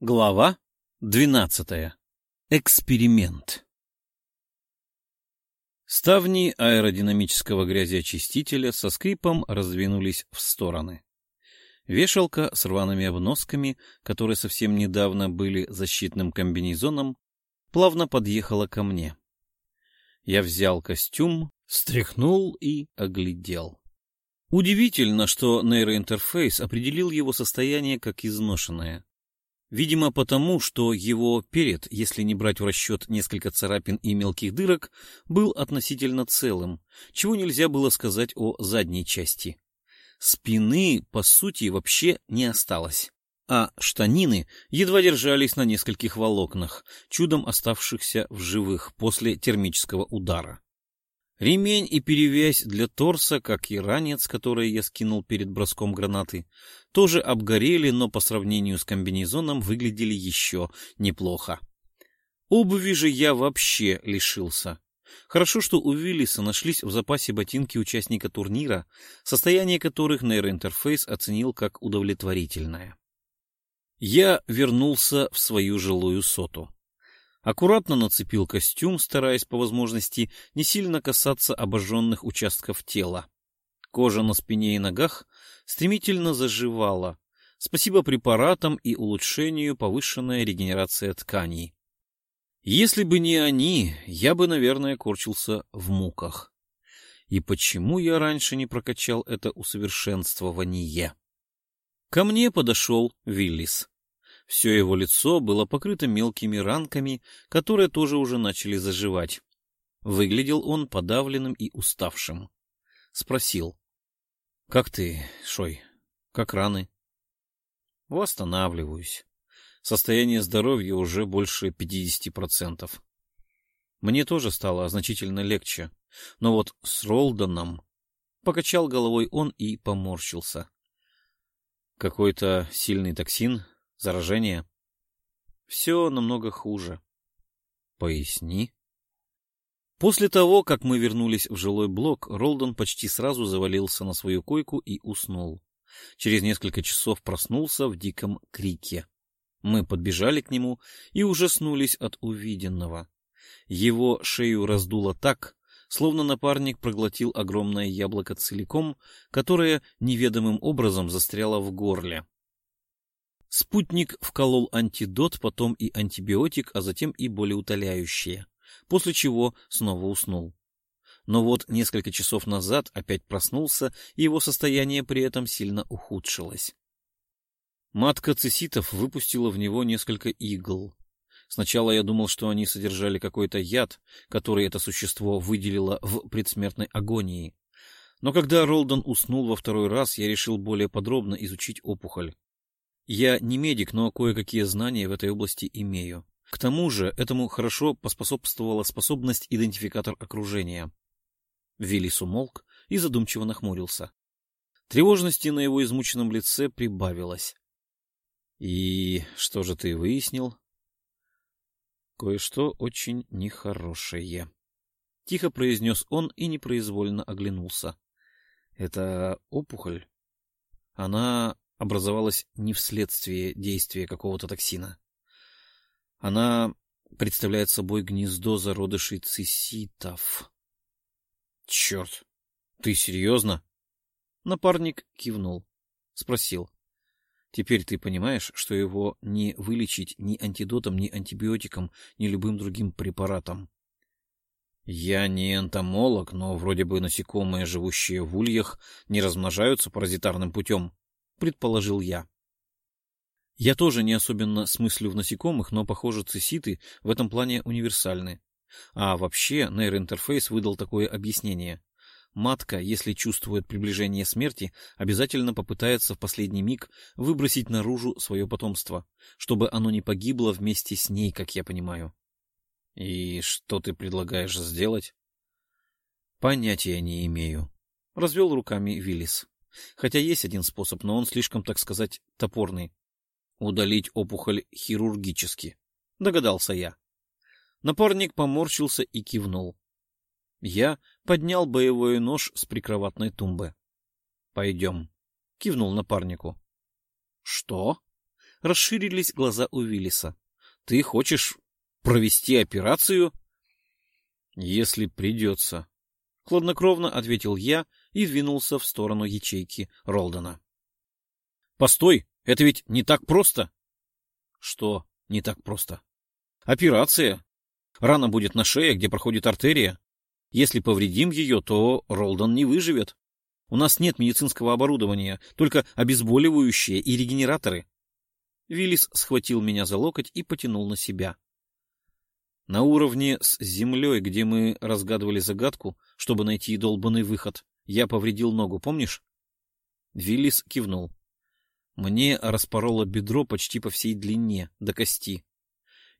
Глава двенадцатая. Эксперимент. Ставни аэродинамического грязеочистителя со скрипом раздвинулись в стороны. Вешалка с рваными обносками, которые совсем недавно были защитным комбинезоном, плавно подъехала ко мне. Я взял костюм, стряхнул и оглядел. Удивительно, что нейроинтерфейс определил его состояние как изношенное. Видимо, потому, что его перед, если не брать в расчет несколько царапин и мелких дырок, был относительно целым, чего нельзя было сказать о задней части. Спины, по сути, вообще не осталось, а штанины едва держались на нескольких волокнах, чудом оставшихся в живых после термического удара. Ремень и перевязь для торса, как и ранец, который я скинул перед броском гранаты, тоже обгорели, но по сравнению с комбинезоном выглядели еще неплохо. Обуви же я вообще лишился. Хорошо, что у Виллиса нашлись в запасе ботинки участника турнира, состояние которых нейроинтерфейс оценил как удовлетворительное. Я вернулся в свою жилую соту. Аккуратно нацепил костюм, стараясь по возможности не сильно касаться обожженных участков тела. Кожа на спине и ногах стремительно заживала. Спасибо препаратам и улучшению повышенная регенерация тканей. Если бы не они, я бы, наверное, корчился в муках. И почему я раньше не прокачал это усовершенствование? Ко мне подошел Виллис. Все его лицо было покрыто мелкими ранками, которые тоже уже начали заживать. Выглядел он подавленным и уставшим. Спросил. — Как ты, Шой? Как раны? — Восстанавливаюсь. Состояние здоровья уже больше 50%. Мне тоже стало значительно легче. Но вот с Ролдоном... Покачал головой он и поморщился. Какой-то сильный токсин Заражение? Все намного хуже. Поясни. После того, как мы вернулись в жилой блок, Ролдон почти сразу завалился на свою койку и уснул. Через несколько часов проснулся в диком крике. Мы подбежали к нему и ужаснулись от увиденного. Его шею раздуло так, словно напарник проглотил огромное яблоко целиком, которое неведомым образом застряло в горле. Спутник вколол антидот, потом и антибиотик, а затем и болеутоляющее, после чего снова уснул. Но вот несколько часов назад опять проснулся, и его состояние при этом сильно ухудшилось. Матка циситов выпустила в него несколько игл. Сначала я думал, что они содержали какой-то яд, который это существо выделило в предсмертной агонии. Но когда Ролдон уснул во второй раз, я решил более подробно изучить опухоль. Я не медик, но кое-какие знания в этой области имею. К тому же этому хорошо поспособствовала способность идентификатор окружения. Виллис умолк и задумчиво нахмурился. Тревожности на его измученном лице прибавилось. — И что же ты выяснил? — Кое-что очень нехорошее. Тихо произнес он и непроизвольно оглянулся. — Это опухоль? Она образовалась не вследствие действия какого-то токсина. Она представляет собой гнездо зародышей циситов. — Черт! Ты серьезно? Напарник кивнул. Спросил. — Теперь ты понимаешь, что его не вылечить ни антидотом, ни антибиотиком, ни любым другим препаратом? — Я не энтомолог, но вроде бы насекомые, живущие в ульях, не размножаются паразитарным путем, — предположил я. Я тоже не особенно смыслю в насекомых, но, похоже, циситы в этом плане универсальны. А вообще, нейроинтерфейс выдал такое объяснение. Матка, если чувствует приближение смерти, обязательно попытается в последний миг выбросить наружу свое потомство, чтобы оно не погибло вместе с ней, как я понимаю. И что ты предлагаешь сделать? Понятия не имею. Развел руками Виллис. Хотя есть один способ, но он слишком, так сказать, топорный. Удалить опухоль хирургически. Догадался я. Напарник поморщился и кивнул. Я поднял боевой нож с прикроватной тумбы. — Пойдем. — кивнул напарнику. — Что? Расширились глаза у Виллиса. Ты хочешь провести операцию? Если придется. Хладнокровно ответил я и двинулся в сторону ячейки Ролдона. Постой, это ведь не так просто. Что не так просто? Операция. Рана будет на шее, где проходит артерия. Если повредим ее, то Ролдон не выживет. У нас нет медицинского оборудования, только обезболивающие и регенераторы. Виллис схватил меня за локоть и потянул на себя. На уровне с землей, где мы разгадывали загадку, чтобы найти долбанный выход, я повредил ногу, помнишь? Виллис кивнул. Мне распороло бедро почти по всей длине, до кости.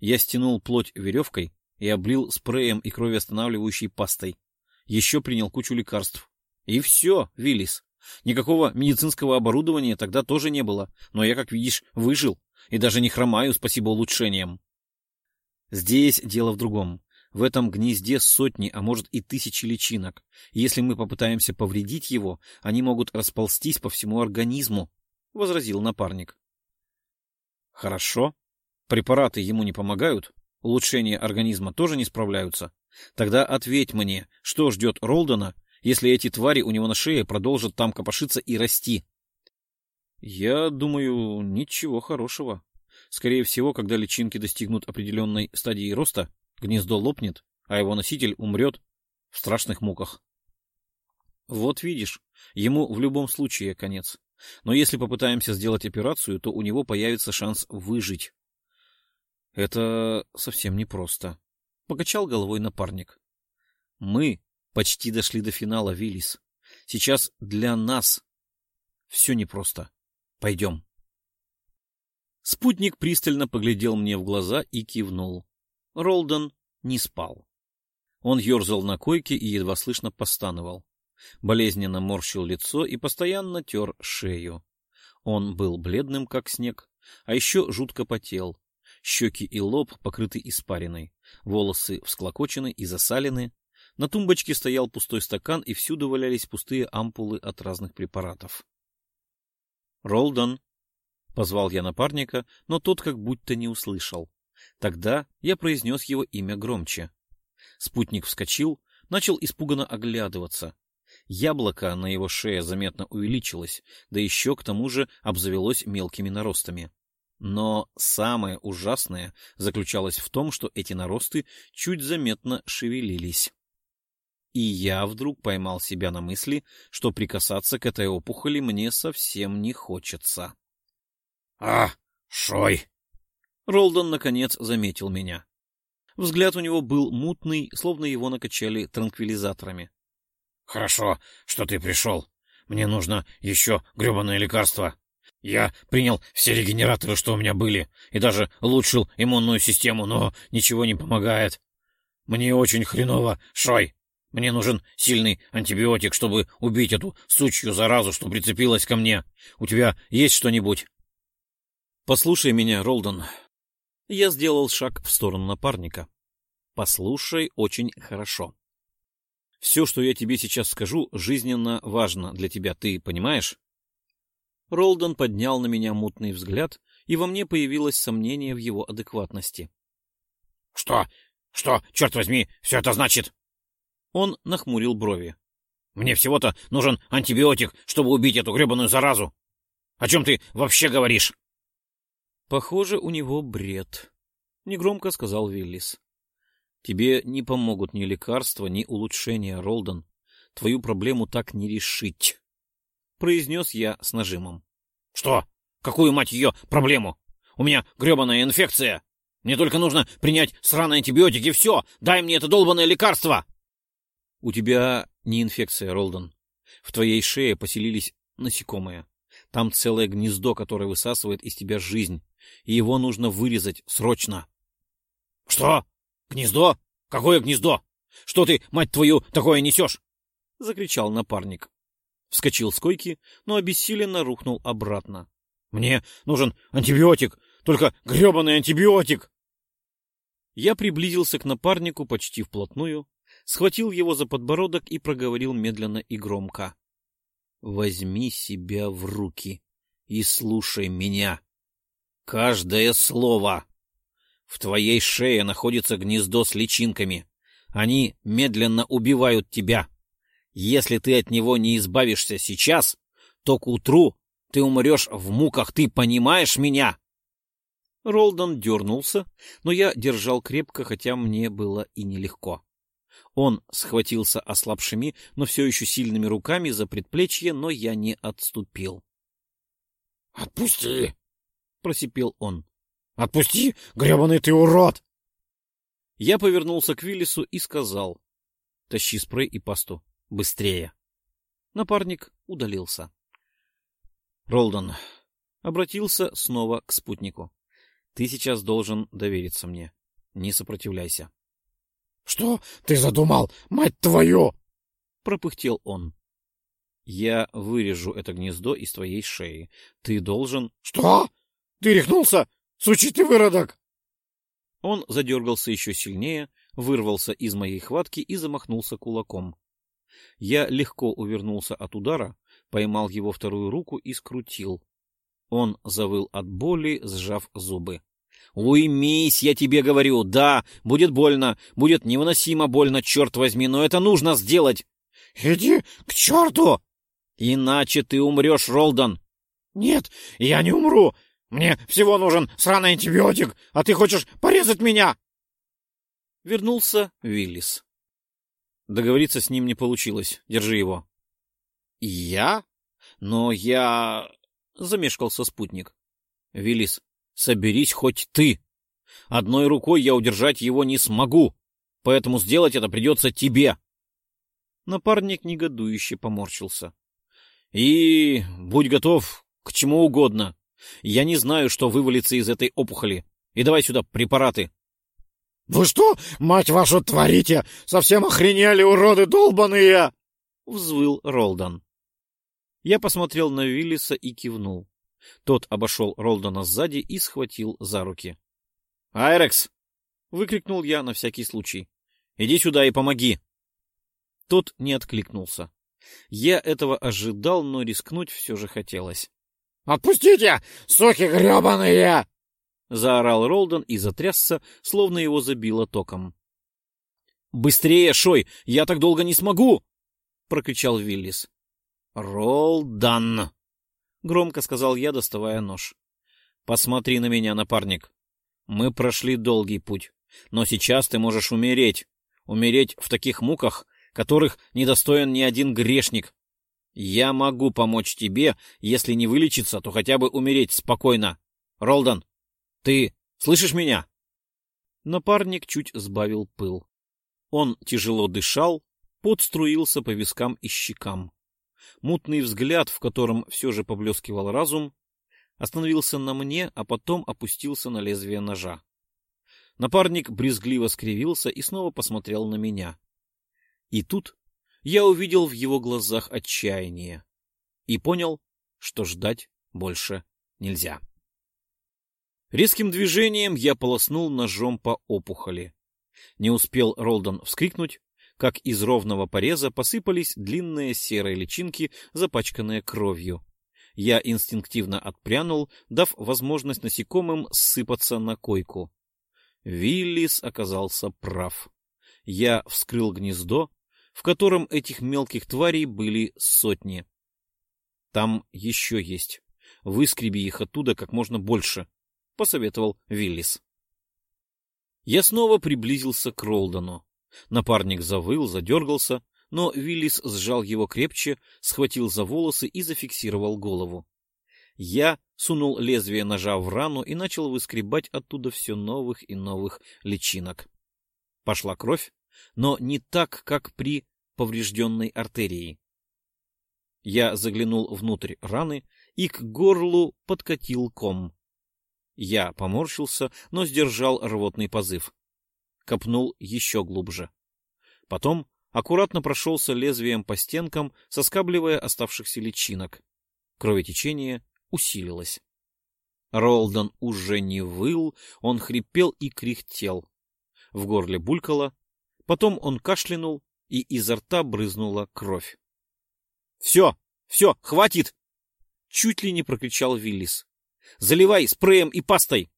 Я стянул плоть веревкой и облил спреем и кровоостанавливающей пастой. Еще принял кучу лекарств. И все, Виллис. Никакого медицинского оборудования тогда тоже не было, но я, как видишь, выжил и даже не хромаю, спасибо улучшениям. Здесь дело в другом. В этом гнезде сотни, а может и тысячи личинок. Если мы попытаемся повредить его, они могут расползтись по всему организму, — возразил напарник. — Хорошо. Препараты ему не помогают, улучшения организма тоже не справляются. Тогда ответь мне, что ждет Ролдона, если эти твари у него на шее продолжат там копошиться и расти? — Я думаю, ничего хорошего, Скорее всего, когда личинки достигнут определенной стадии роста, гнездо лопнет, а его носитель умрет в страшных муках. Вот видишь, ему в любом случае конец. Но если попытаемся сделать операцию, то у него появится шанс выжить. Это совсем непросто. Покачал головой напарник. Мы почти дошли до финала, Виллис. Сейчас для нас все непросто. Пойдем. Спутник пристально поглядел мне в глаза и кивнул. Ролдон не спал. Он ерзал на койке и едва слышно постановал. Болезненно морщил лицо и постоянно тер шею. Он был бледным, как снег, а еще жутко потел. Щеки и лоб покрыты испариной, волосы всклокочены и засалены. На тумбочке стоял пустой стакан, и всюду валялись пустые ампулы от разных препаратов. — Ролдон, Позвал я напарника, но тот как будто не услышал. Тогда я произнес его имя громче. Спутник вскочил, начал испуганно оглядываться. Яблоко на его шее заметно увеличилось, да еще к тому же обзавелось мелкими наростами. Но самое ужасное заключалось в том, что эти наросты чуть заметно шевелились. И я вдруг поймал себя на мысли, что прикасаться к этой опухоли мне совсем не хочется. «А, Шой!» Ролдон, наконец, заметил меня. Взгляд у него был мутный, словно его накачали транквилизаторами. «Хорошо, что ты пришел. Мне нужно еще гребаное лекарство. Я принял все регенераторы, что у меня были, и даже улучшил иммунную систему, но ничего не помогает. Мне очень хреново, Шой. Мне нужен сильный антибиотик, чтобы убить эту сучью заразу, что прицепилась ко мне. У тебя есть что-нибудь?» Послушай меня, Ролдон. Я сделал шаг в сторону напарника. Послушай очень хорошо. Все, что я тебе сейчас скажу, жизненно важно для тебя, ты понимаешь? Ролдон поднял на меня мутный взгляд, и во мне появилось сомнение в его адекватности. — Что? Что, черт возьми, все это значит? Он нахмурил брови. — Мне всего-то нужен антибиотик, чтобы убить эту гребаную заразу. О чем ты вообще говоришь? Похоже, у него бред, — негромко сказал Виллис. Тебе не помогут ни лекарства, ни улучшения, Ролдон. Твою проблему так не решить, — произнес я с нажимом. — Что? Какую, мать ее, проблему? У меня гребаная инфекция. Мне только нужно принять сраные антибиотики, и все. Дай мне это долбанное лекарство. — У тебя не инфекция, Ролдон. В твоей шее поселились насекомые. Там целое гнездо, которое высасывает из тебя жизнь и его нужно вырезать срочно. — Что? Гнездо? Какое гнездо? Что ты, мать твою, такое несешь? — закричал напарник. Вскочил с койки, но обессиленно рухнул обратно. — Мне нужен антибиотик, только гребаный антибиотик! Я приблизился к напарнику почти вплотную, схватил его за подбородок и проговорил медленно и громко. — Возьми себя в руки и слушай меня. Каждое слово. В твоей шее находится гнездо с личинками. Они медленно убивают тебя. Если ты от него не избавишься сейчас, то к утру ты умрешь в муках, ты понимаешь меня?» Ролдон дернулся, но я держал крепко, хотя мне было и нелегко. Он схватился ослабшими, но все еще сильными руками за предплечье, но я не отступил. — Отпусти! — просипел он. — Отпусти, гребаный ты урод! Я повернулся к Виллису и сказал. — Тащи спрей и пасту. Быстрее. Напарник удалился. Ролдон обратился снова к спутнику. Ты сейчас должен довериться мне. Не сопротивляйся. — Что ты задумал, мать твою? — пропыхтел он. — Я вырежу это гнездо из твоей шеи. Ты должен... — Что? Ты рехнулся? Сучий ты выродок! Он задергался еще сильнее, вырвался из моей хватки и замахнулся кулаком. Я легко увернулся от удара, поймал его вторую руку и скрутил. Он завыл от боли, сжав зубы. «Уймись, я тебе говорю! Да, будет больно, будет невыносимо больно, черт возьми, но это нужно сделать!» «Иди к черту!» «Иначе ты умрешь, Ролдон!» «Нет, я не умру! Мне всего нужен сраный антибиотик, а ты хочешь порезать меня!» Вернулся Виллис. Договориться с ним не получилось. Держи его. «Я? Но я...» — замешкался спутник. «Виллис, соберись хоть ты. Одной рукой я удержать его не смогу, поэтому сделать это придется тебе». Напарник негодующе поморщился. «И будь готов к чему угодно. Я не знаю, что вывалится из этой опухоли. И давай сюда препараты». «Вы что, мать вашу, творите? Совсем охренели, уроды долбаные!» — взвыл Ролдан. Я посмотрел на Виллиса и кивнул. Тот обошел Ролдона сзади и схватил за руки. «Айрекс!» — выкрикнул я на всякий случай. «Иди сюда и помоги!» Тот не откликнулся. Я этого ожидал, но рискнуть все же хотелось. «Отпустите, суки гребаные!» — заорал Ролдон и затрясся, словно его забило током. «Быстрее, Шой! Я так долго не смогу!» — прокричал Виллис. «Ролдан!» — громко сказал я, доставая нож. «Посмотри на меня, напарник. Мы прошли долгий путь, но сейчас ты можешь умереть. Умереть в таких муках, которых недостоин ни один грешник. Я могу помочь тебе, если не вылечиться, то хотя бы умереть спокойно. Ролдан, ты слышишь меня?» Напарник чуть сбавил пыл. Он тяжело дышал, пот струился по вискам и щекам. Мутный взгляд, в котором все же поблескивал разум, остановился на мне, а потом опустился на лезвие ножа. Напарник брезгливо скривился и снова посмотрел на меня. И тут я увидел в его глазах отчаяние и понял, что ждать больше нельзя. Резким движением я полоснул ножом по опухоли. Не успел Ролдон вскрикнуть, как из ровного пореза посыпались длинные серые личинки, запачканные кровью. Я инстинктивно отпрянул, дав возможность насекомым сыпаться на койку. Виллис оказался прав. Я вскрыл гнездо, в котором этих мелких тварей были сотни. Там еще есть. Выскреби их оттуда как можно больше, — посоветовал Виллис. Я снова приблизился к Ролдону. Напарник завыл, задергался, но Виллис сжал его крепче, схватил за волосы и зафиксировал голову. Я сунул лезвие ножа в рану и начал выскребать оттуда все новых и новых личинок. Пошла кровь, но не так, как при поврежденной артерии. Я заглянул внутрь раны и к горлу подкатил ком. Я поморщился, но сдержал рвотный позыв копнул еще глубже. Потом аккуратно прошелся лезвием по стенкам, соскабливая оставшихся личинок. Кровотечение усилилось. Ролдон уже не выл, он хрипел и кряхтел. В горле булькало, потом он кашлянул, и изо рта брызнула кровь. — Все, все, хватит! — чуть ли не прокричал Виллис. Заливай спреем и пастой!»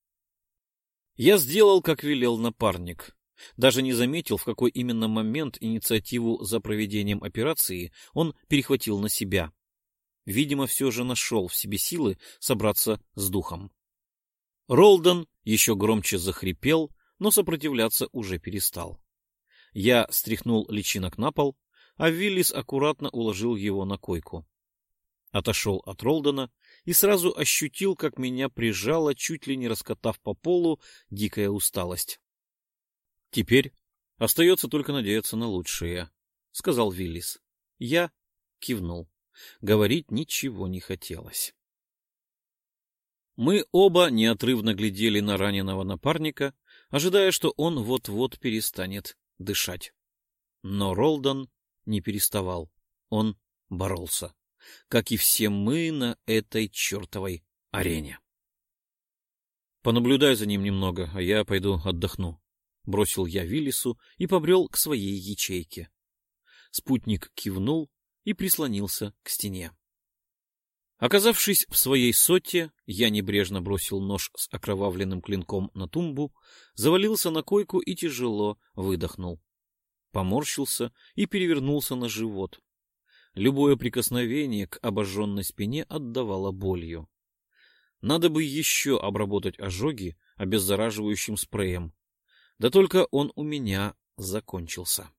Я сделал, как велел напарник. Даже не заметил, в какой именно момент инициативу за проведением операции он перехватил на себя. Видимо, все же нашел в себе силы собраться с духом. Ролдон еще громче захрипел, но сопротивляться уже перестал. Я стряхнул личинок на пол, а Виллис аккуратно уложил его на койку. Отошел от Ролдона и сразу ощутил, как меня прижало, чуть ли не раскатав по полу, дикая усталость. — Теперь остается только надеяться на лучшее, — сказал Виллис. Я кивнул. Говорить ничего не хотелось. Мы оба неотрывно глядели на раненого напарника, ожидая, что он вот-вот перестанет дышать. Но Ролдон не переставал. Он боролся, как и все мы на этой чертовой арене. «Понаблюдай за ним немного, а я пойду отдохну», — бросил я Виллису и побрел к своей ячейке. Спутник кивнул и прислонился к стене. Оказавшись в своей соте, я небрежно бросил нож с окровавленным клинком на тумбу, завалился на койку и тяжело выдохнул. Поморщился и перевернулся на живот. Любое прикосновение к обожженной спине отдавало болью. Надо бы еще обработать ожоги обеззараживающим спреем. Да только он у меня закончился.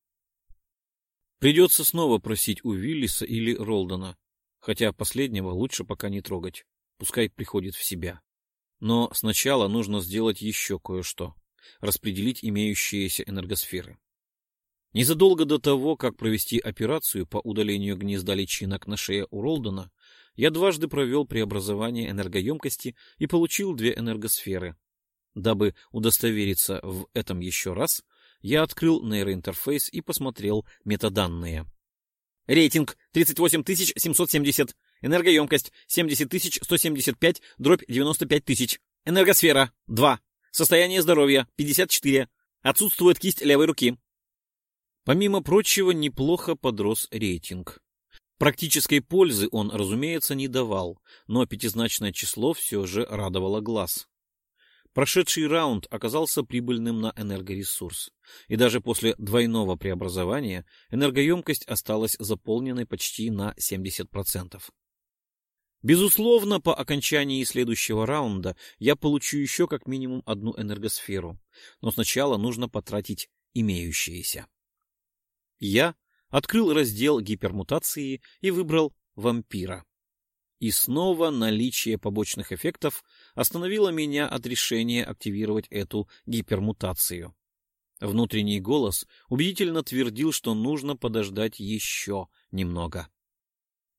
Придется снова просить у Виллиса или Ролдона хотя последнего лучше пока не трогать, пускай приходит в себя. Но сначала нужно сделать еще кое-что — распределить имеющиеся энергосферы. Незадолго до того, как провести операцию по удалению гнезда личинок на шее у Ролдона, я дважды провел преобразование энергоемкости и получил две энергосферы. Дабы удостовериться в этом еще раз, я открыл нейроинтерфейс и посмотрел метаданные. Рейтинг 38770. Энергоемкость 70175, дробь 95000. Энергосфера 2. Состояние здоровья 54. Отсутствует кисть левой руки. Помимо прочего, неплохо подрос рейтинг. Практической пользы он, разумеется, не давал, но пятизначное число все же радовало глаз. Прошедший раунд оказался прибыльным на энергоресурс, и даже после двойного преобразования энергоемкость осталась заполненной почти на 70%. Безусловно, по окончании следующего раунда я получу еще как минимум одну энергосферу, но сначала нужно потратить имеющиеся. Я открыл раздел гипермутации и выбрал вампира. И снова наличие побочных эффектов остановило меня от решения активировать эту гипермутацию. Внутренний голос убедительно твердил, что нужно подождать еще немного.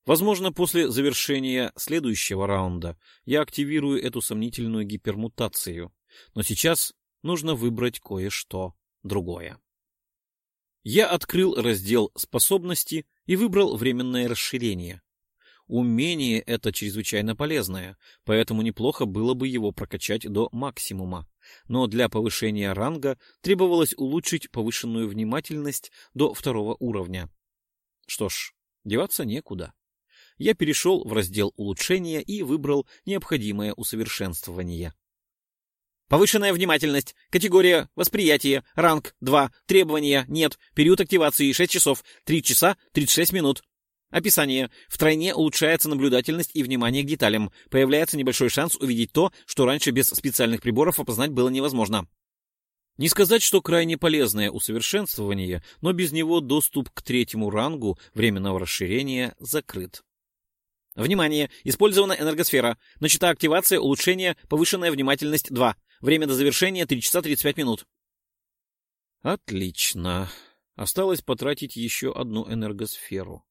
Возможно, после завершения следующего раунда я активирую эту сомнительную гипермутацию, но сейчас нужно выбрать кое-что другое. Я открыл раздел «Способности» и выбрал временное расширение. Умение это чрезвычайно полезное, поэтому неплохо было бы его прокачать до максимума. Но для повышения ранга требовалось улучшить повышенную внимательность до второго уровня. Что ж, деваться некуда. Я перешел в раздел улучшения и выбрал необходимое усовершенствование. Повышенная внимательность. Категория восприятие. Ранг 2. Требования нет. Период активации 6 часов. 3 часа 36 минут. Описание. Втройне улучшается наблюдательность и внимание к деталям. Появляется небольшой шанс увидеть то, что раньше без специальных приборов опознать было невозможно. Не сказать, что крайне полезное усовершенствование, но без него доступ к третьему рангу временного расширения закрыт. Внимание! Использована энергосфера. Начата активация улучшения повышенная внимательность 2. Время до завершения 3 часа 35 минут. Отлично. Осталось потратить еще одну энергосферу.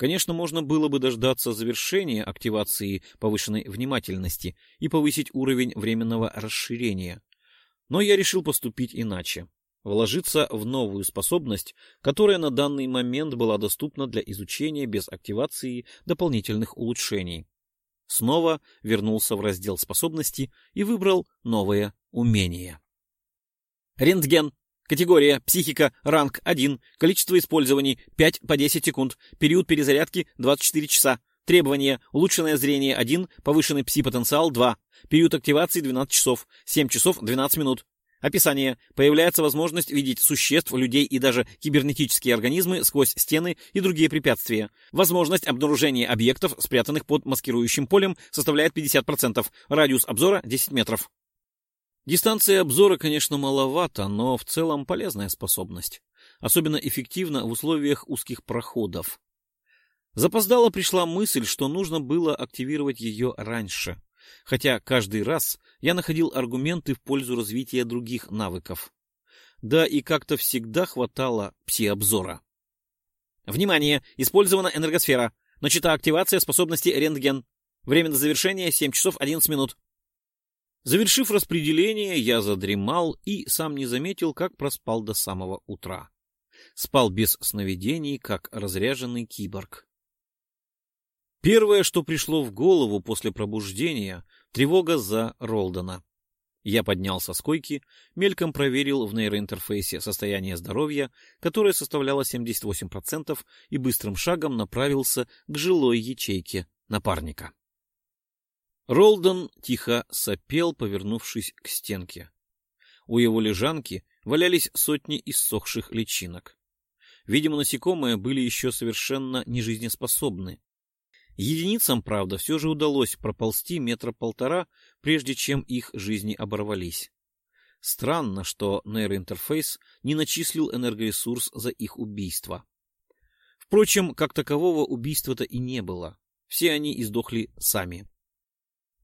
Конечно, можно было бы дождаться завершения активации повышенной внимательности и повысить уровень временного расширения. Но я решил поступить иначе. Вложиться в новую способность, которая на данный момент была доступна для изучения без активации дополнительных улучшений. Снова вернулся в раздел способности и выбрал новое умение. Рентген Категория психика, ранг 1, количество использований 5 по 10 секунд, период перезарядки 24 часа, Требования. Улучшенное зрение 1, повышенный пси-потенциал 2. Период активации 12 часов, 7 часов 12 минут. Описание. Появляется возможность видеть существ, людей и даже кибернетические организмы сквозь стены и другие препятствия. Возможность обнаружения объектов, спрятанных под маскирующим полем, составляет 50%. Радиус обзора 10 метров. Дистанция обзора, конечно, маловато, но в целом полезная способность. Особенно эффективно в условиях узких проходов. Запоздала пришла мысль, что нужно было активировать ее раньше хотя каждый раз я находил аргументы в пользу развития других навыков. Да и как-то всегда хватало пси-обзора. Внимание! Использована энергосфера. Начата активация способности рентген. Время до завершения 7 часов 11 минут. Завершив распределение, я задремал и сам не заметил, как проспал до самого утра. Спал без сновидений, как разряженный киборг. Первое, что пришло в голову после пробуждения — тревога за Ролдона. Я поднялся с койки, мельком проверил в нейроинтерфейсе состояние здоровья, которое составляло 78%, и быстрым шагом направился к жилой ячейке напарника. Ролдон тихо сопел, повернувшись к стенке. У его лежанки валялись сотни иссохших личинок. Видимо, насекомые были еще совершенно нежизнеспособны. Единицам, правда, все же удалось проползти метра полтора, прежде чем их жизни оборвались. Странно, что нейроинтерфейс не начислил энергоресурс за их убийство. Впрочем, как такового убийства-то и не было. Все они издохли сами.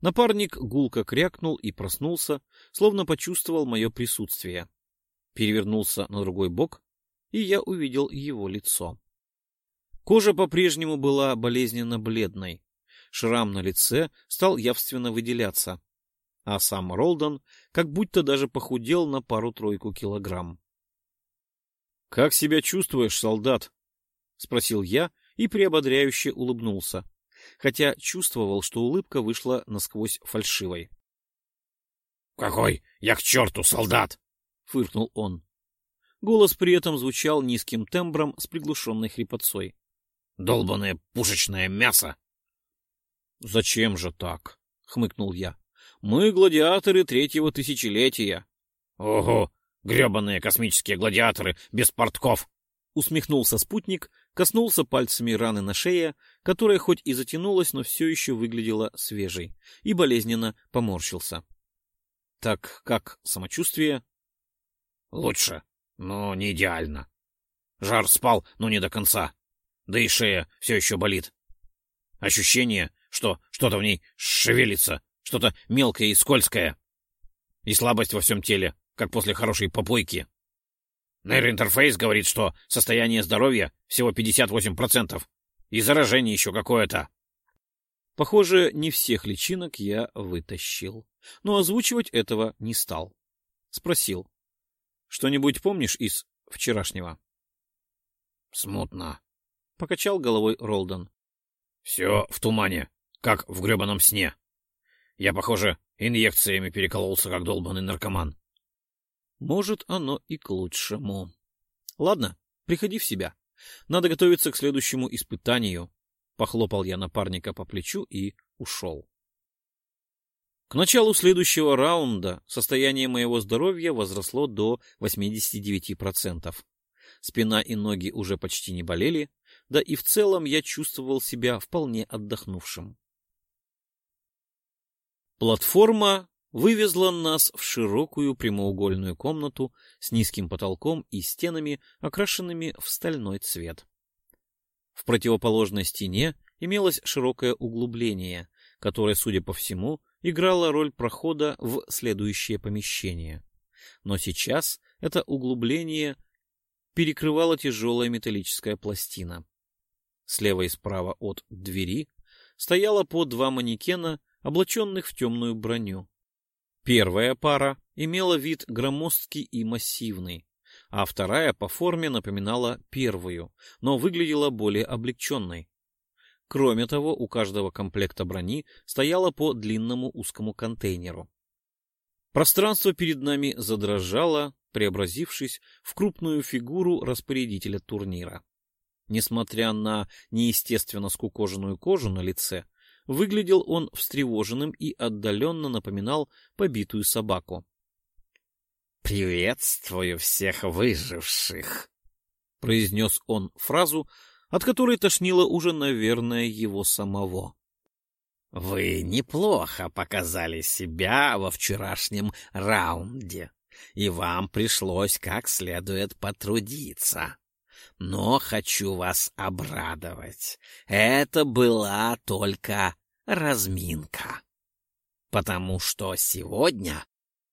Напарник гулко крякнул и проснулся, словно почувствовал мое присутствие. Перевернулся на другой бок, и я увидел его лицо. Кожа по-прежнему была болезненно бледной. Шрам на лице стал явственно выделяться. А сам Ролдон как будто даже похудел на пару-тройку килограмм. — Как себя чувствуешь, солдат? — спросил я и приободряюще улыбнулся, хотя чувствовал, что улыбка вышла насквозь фальшивой. — Какой я к черту, солдат! — фыркнул он. Голос при этом звучал низким тембром с приглушенной хрипотцой. Долбанное пушечное мясо. — Зачем же так? — хмыкнул я. — Мы гладиаторы третьего тысячелетия. — Ого, гребаные космические гладиаторы без портков! — усмехнулся спутник, коснулся пальцами раны на шее, которая хоть и затянулась, но все еще выглядела свежей, и болезненно поморщился. — Так как самочувствие? — Лучше, но не идеально. Жар спал, но не до конца да и шея все еще болит. Ощущение, что что-то в ней шевелится, что-то мелкое и скользкое. И слабость во всем теле, как после хорошей попойки. Нейроинтерфейс говорит, что состояние здоровья всего 58%, и заражение еще какое-то. Похоже, не всех личинок я вытащил, но озвучивать этого не стал. Спросил. Что-нибудь помнишь из вчерашнего? Смутно. — покачал головой Ролдон. — Все в тумане, как в гребаном сне. Я, похоже, инъекциями перекололся, как долбанный наркоман. — Может, оно и к лучшему. — Ладно, приходи в себя. Надо готовиться к следующему испытанию. Похлопал я напарника по плечу и ушел. К началу следующего раунда состояние моего здоровья возросло до 89%. Спина и ноги уже почти не болели, да и в целом я чувствовал себя вполне отдохнувшим. Платформа вывезла нас в широкую прямоугольную комнату с низким потолком и стенами, окрашенными в стальной цвет. В противоположной стене имелось широкое углубление, которое, судя по всему, играло роль прохода в следующее помещение. Но сейчас это углубление перекрывала тяжелая металлическая пластина. Слева и справа от двери стояло по два манекена, облаченных в темную броню. Первая пара имела вид громоздкий и массивный, а вторая по форме напоминала первую, но выглядела более облегченной. Кроме того, у каждого комплекта брони стояло по длинному узкому контейнеру. Пространство перед нами задрожало, преобразившись в крупную фигуру распорядителя турнира. Несмотря на неестественно скукоженную кожу на лице, выглядел он встревоженным и отдаленно напоминал побитую собаку. «Приветствую всех выживших!» — произнес он фразу, от которой тошнило уже, наверное, его самого. «Вы неплохо показали себя во вчерашнем раунде, и вам пришлось как следует потрудиться. Но хочу вас обрадовать. Это была только разминка. Потому что сегодня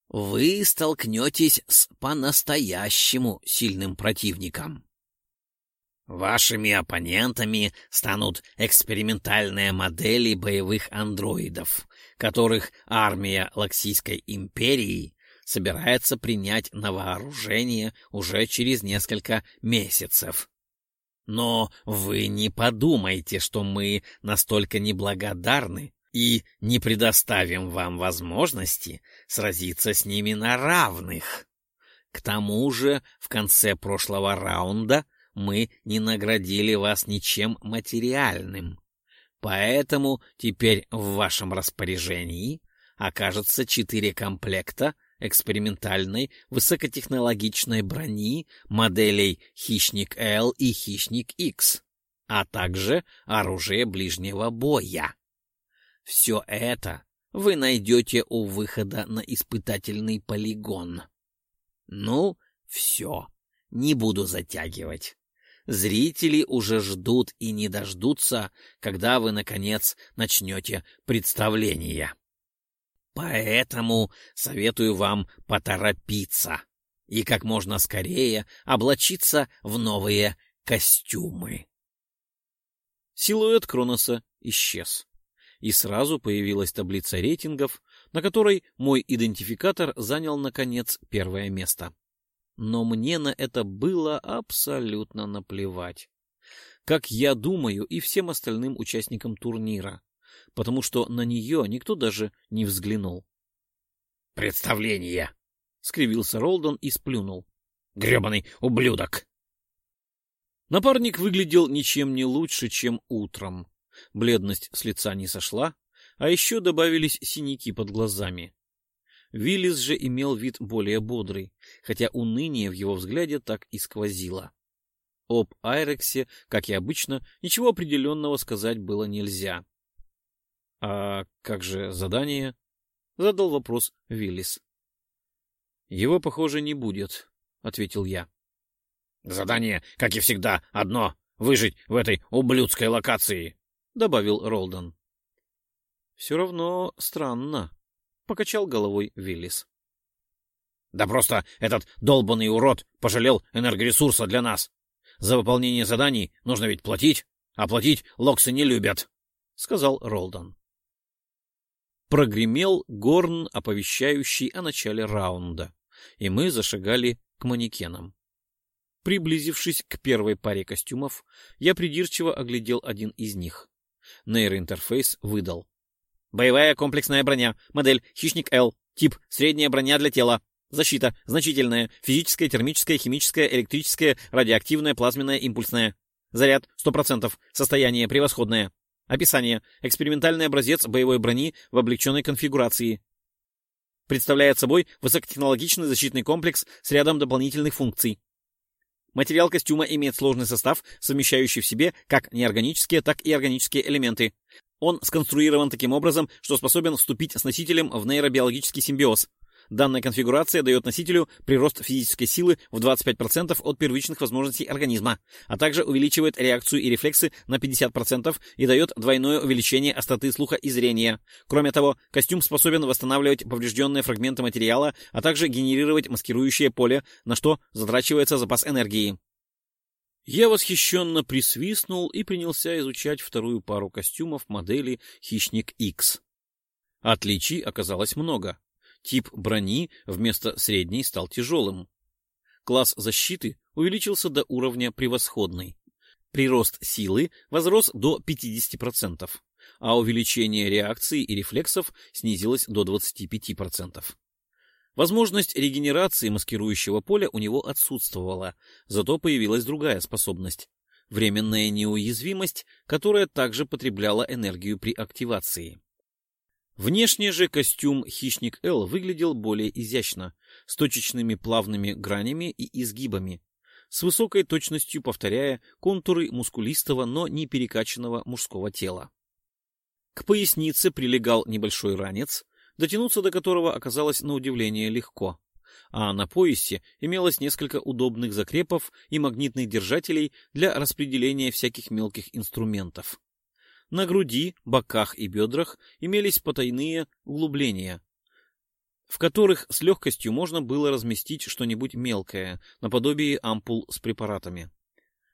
вы столкнетесь с по-настоящему сильным противником. Вашими оппонентами станут экспериментальные модели боевых андроидов, которых армия Лаксийской империи собирается принять на вооружение уже через несколько месяцев. Но вы не подумайте, что мы настолько неблагодарны и не предоставим вам возможности сразиться с ними на равных. К тому же в конце прошлого раунда мы не наградили вас ничем материальным. Поэтому теперь в вашем распоряжении окажется четыре комплекта экспериментальной высокотехнологичной брони моделей «Хищник-Л» и «Хищник-Х», а также оружие ближнего боя. Все это вы найдете у выхода на испытательный полигон. Ну, все, не буду затягивать. Зрители уже ждут и не дождутся, когда вы, наконец, начнете представление. Поэтому советую вам поторопиться и как можно скорее облачиться в новые костюмы. Силуэт Кроноса исчез, и сразу появилась таблица рейтингов, на которой мой идентификатор занял, наконец, первое место. Но мне на это было абсолютно наплевать. Как я думаю и всем остальным участникам турнира, потому что на нее никто даже не взглянул. «Представление!» — скривился Ролдон и сплюнул. «Гребаный ублюдок!» Напарник выглядел ничем не лучше, чем утром. Бледность с лица не сошла, а еще добавились синяки под глазами. Виллис же имел вид более бодрый, хотя уныние в его взгляде так и сквозило. Об Айрексе, как и обычно, ничего определенного сказать было нельзя. — А как же задание? — задал вопрос Виллис. — Его, похоже, не будет, — ответил я. — Задание, как и всегда, одно — выжить в этой ублюдской локации, — добавил Ролдон. — Все равно странно, — покачал головой Виллис. «Да просто этот долбанный урод пожалел энергоресурса для нас. За выполнение заданий нужно ведь платить, а платить локсы не любят», — сказал Ролдон. Прогремел горн, оповещающий о начале раунда, и мы зашагали к манекенам. Приблизившись к первой паре костюмов, я придирчиво оглядел один из них. Нейроинтерфейс выдал. Боевая комплексная броня. Модель «Хищник Л». Тип «Средняя броня для тела». Защита. Значительная. Физическая, термическая, химическая, электрическая, радиоактивная, плазменная, импульсная. Заряд 100%. Состояние превосходное. Описание. Экспериментальный образец боевой брони в облегченной конфигурации. Представляет собой высокотехнологичный защитный комплекс с рядом дополнительных функций. Материал костюма имеет сложный состав, совмещающий в себе как неорганические, так и органические элементы. Он сконструирован таким образом, что способен вступить с носителем в нейробиологический симбиоз. Данная конфигурация дает носителю прирост физической силы в 25% от первичных возможностей организма, а также увеличивает реакцию и рефлексы на 50% и дает двойное увеличение остроты слуха и зрения. Кроме того, костюм способен восстанавливать поврежденные фрагменты материала, а также генерировать маскирующее поле, на что затрачивается запас энергии. Я восхищенно присвистнул и принялся изучать вторую пару костюмов модели «Хищник X». Отличий оказалось много. Тип брони вместо средней стал тяжелым. Класс защиты увеличился до уровня превосходной. Прирост силы возрос до 50%, а увеличение реакции и рефлексов снизилось до 25%. Возможность регенерации маскирующего поля у него отсутствовала, зато появилась другая способность. Временная неуязвимость, которая также потребляла энергию при активации. Внешне же костюм «Хищник Л» выглядел более изящно, с точечными плавными гранями и изгибами, с высокой точностью повторяя контуры мускулистого, но не перекачанного мужского тела. К пояснице прилегал небольшой ранец, дотянуться до которого оказалось на удивление легко, а на поясе имелось несколько удобных закрепов и магнитных держателей для распределения всяких мелких инструментов. На груди, боках и бедрах имелись потайные углубления, в которых с легкостью можно было разместить что-нибудь мелкое, наподобие ампул с препаратами.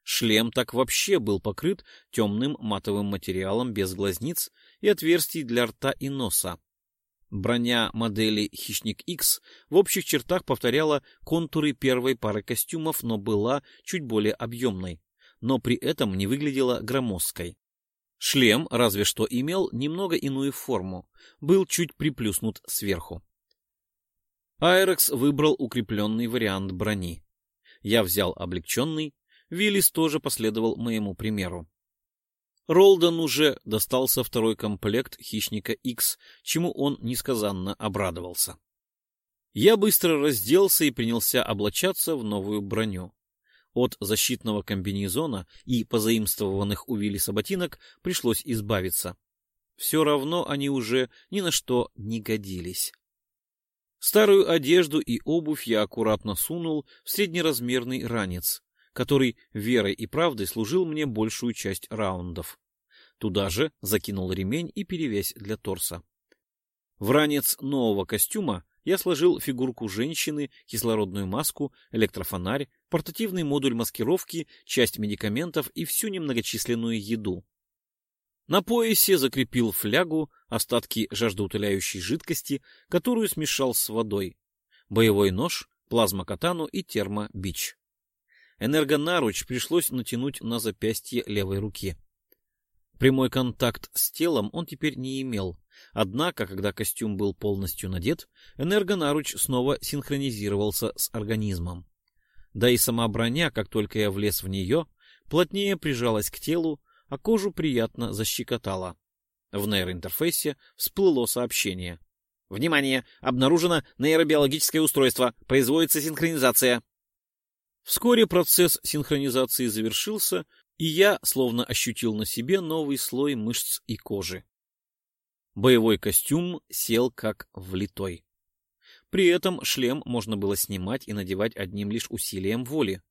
Шлем так вообще был покрыт темным матовым материалом без глазниц и отверстий для рта и носа. Броня модели «Хищник X» в общих чертах повторяла контуры первой пары костюмов, но была чуть более объемной, но при этом не выглядела громоздкой. Шлем разве что имел немного иную форму, был чуть приплюснут сверху. Айрекс выбрал укрепленный вариант брони. Я взял облегченный, Виллис тоже последовал моему примеру. Ролдон уже достался второй комплект Хищника X, чему он несказанно обрадовался. Я быстро разделся и принялся облачаться в новую броню. От защитного комбинезона и позаимствованных у Виллиса ботинок пришлось избавиться. Все равно они уже ни на что не годились. Старую одежду и обувь я аккуратно сунул в среднеразмерный ранец, который верой и правдой служил мне большую часть раундов. Туда же закинул ремень и перевязь для торса. В ранец нового костюма я сложил фигурку женщины, кислородную маску, электрофонарь, портативный модуль маскировки, часть медикаментов и всю немногочисленную еду. На поясе закрепил флягу, остатки жаждоутоляющей жидкости, которую смешал с водой, боевой нож, плазмокатану и термобич. Энергонаруч пришлось натянуть на запястье левой руки. Прямой контакт с телом он теперь не имел, однако, когда костюм был полностью надет, энергонаруч снова синхронизировался с организмом. Да и сама броня, как только я влез в нее, плотнее прижалась к телу, а кожу приятно защекотала. В нейроинтерфейсе всплыло сообщение. «Внимание! Обнаружено нейробиологическое устройство. Производится синхронизация». Вскоре процесс синхронизации завершился, и я словно ощутил на себе новый слой мышц и кожи. Боевой костюм сел как влитой. При этом шлем можно было снимать и надевать одним лишь усилием воли.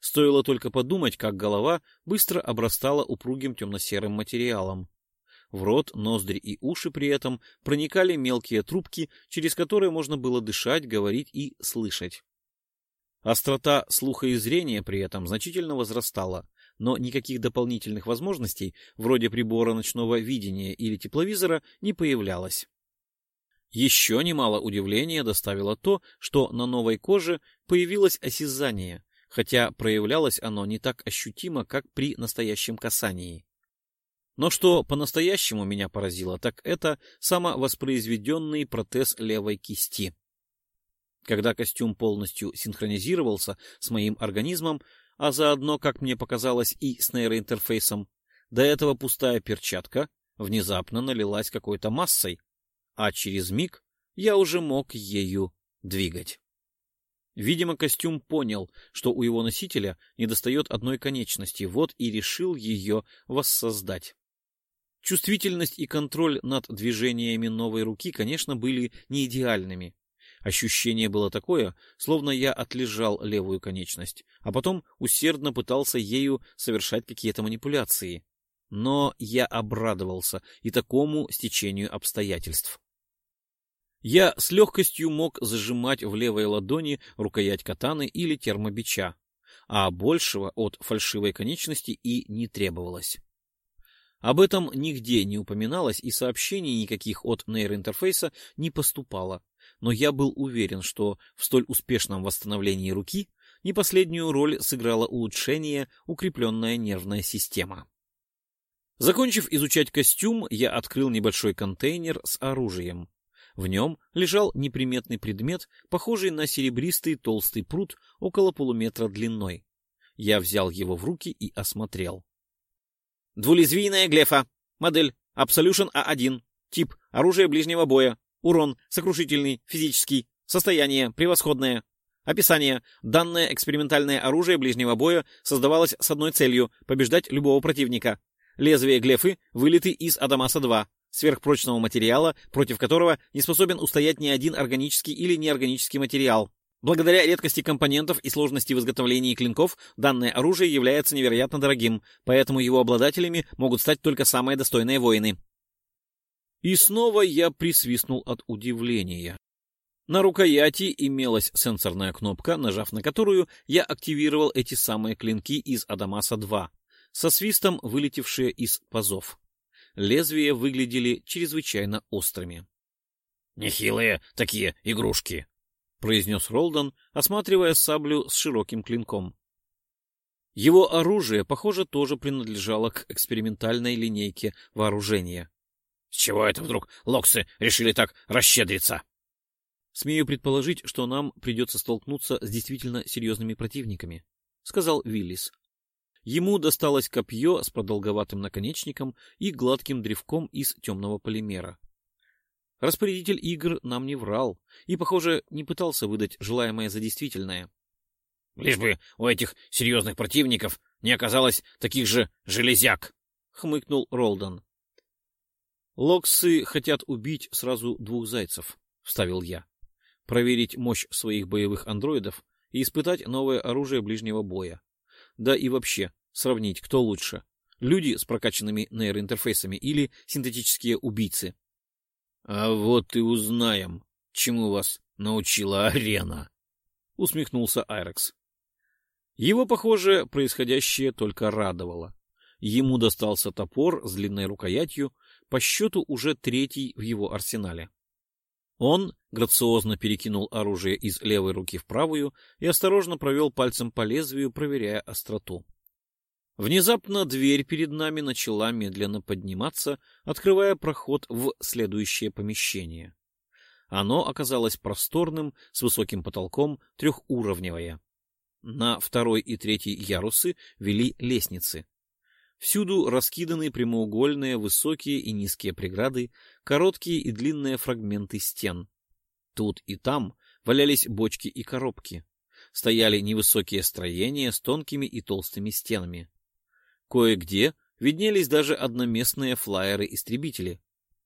Стоило только подумать, как голова быстро обрастала упругим темно-серым материалом. В рот, ноздри и уши при этом проникали мелкие трубки, через которые можно было дышать, говорить и слышать. Острота слуха и зрения при этом значительно возрастала, но никаких дополнительных возможностей, вроде прибора ночного видения или тепловизора, не появлялось. Еще немало удивления доставило то, что на новой коже появилось осязание, хотя проявлялось оно не так ощутимо, как при настоящем касании. Но что по-настоящему меня поразило, так это самовоспроизведенный протез левой кисти. Когда костюм полностью синхронизировался с моим организмом, а заодно, как мне показалось, и с нейроинтерфейсом, до этого пустая перчатка внезапно налилась какой-то массой, а через миг я уже мог ею двигать. Видимо, костюм понял, что у его носителя недостает одной конечности, вот и решил ее воссоздать. Чувствительность и контроль над движениями новой руки, конечно, были не идеальными. Ощущение было такое, словно я отлежал левую конечность, а потом усердно пытался ею совершать какие-то манипуляции. Но я обрадовался и такому стечению обстоятельств. Я с легкостью мог зажимать в левой ладони рукоять катаны или термобича, а большего от фальшивой конечности и не требовалось. Об этом нигде не упоминалось, и сообщений никаких от нейроинтерфейса не поступало, но я был уверен, что в столь успешном восстановлении руки не последнюю роль сыграло улучшение укрепленная нервная система. Закончив изучать костюм, я открыл небольшой контейнер с оружием. В нем лежал неприметный предмет, похожий на серебристый толстый пруд около полуметра длиной. Я взял его в руки и осмотрел. Двулезвийная глефа. Модель Absolution A1. Тип оружие ближнего боя. Урон сокрушительный, физический. Состояние превосходное. Описание. Данное экспериментальное оружие ближнего боя создавалось с одной целью — побеждать любого противника. Лезвие глефы вылиты из Адамаса-2, сверхпрочного материала, против которого не способен устоять ни один органический или неорганический материал. Благодаря редкости компонентов и сложности в изготовлении клинков, данное оружие является невероятно дорогим, поэтому его обладателями могут стать только самые достойные воины. И снова я присвистнул от удивления. На рукояти имелась сенсорная кнопка, нажав на которую я активировал эти самые клинки из Адамаса-2, со свистом вылетевшие из пазов. Лезвия выглядели чрезвычайно острыми. — Нехилые такие игрушки, — произнес Ролдон, осматривая саблю с широким клинком. Его оружие, похоже, тоже принадлежало к экспериментальной линейке вооружения. — С чего это вдруг локсы решили так расщедриться? — Смею предположить, что нам придется столкнуться с действительно серьезными противниками, — сказал Виллис. Ему досталось копье с продолговатым наконечником и гладким древком из темного полимера. Распорядитель игр нам не врал и, похоже, не пытался выдать желаемое за действительное. — Лишь бы у этих серьезных противников не оказалось таких же железяк! — хмыкнул Ролдон. — Локсы хотят убить сразу двух зайцев, — вставил я проверить мощь своих боевых андроидов и испытать новое оружие ближнего боя. Да и вообще, сравнить, кто лучше. Люди с прокачанными нейроинтерфейсами или синтетические убийцы. — А вот и узнаем, чему вас научила арена, — усмехнулся Айрекс. Его, похоже, происходящее только радовало. Ему достался топор с длинной рукоятью, по счету уже третий в его арсенале. Он грациозно перекинул оружие из левой руки в правую и осторожно провел пальцем по лезвию, проверяя остроту. Внезапно дверь перед нами начала медленно подниматься, открывая проход в следующее помещение. Оно оказалось просторным, с высоким потолком, трехуровневое. На второй и третий ярусы вели лестницы. Всюду раскиданы прямоугольные, высокие и низкие преграды, короткие и длинные фрагменты стен. Тут и там валялись бочки и коробки. Стояли невысокие строения с тонкими и толстыми стенами. Кое-где виднелись даже одноместные флайеры-истребители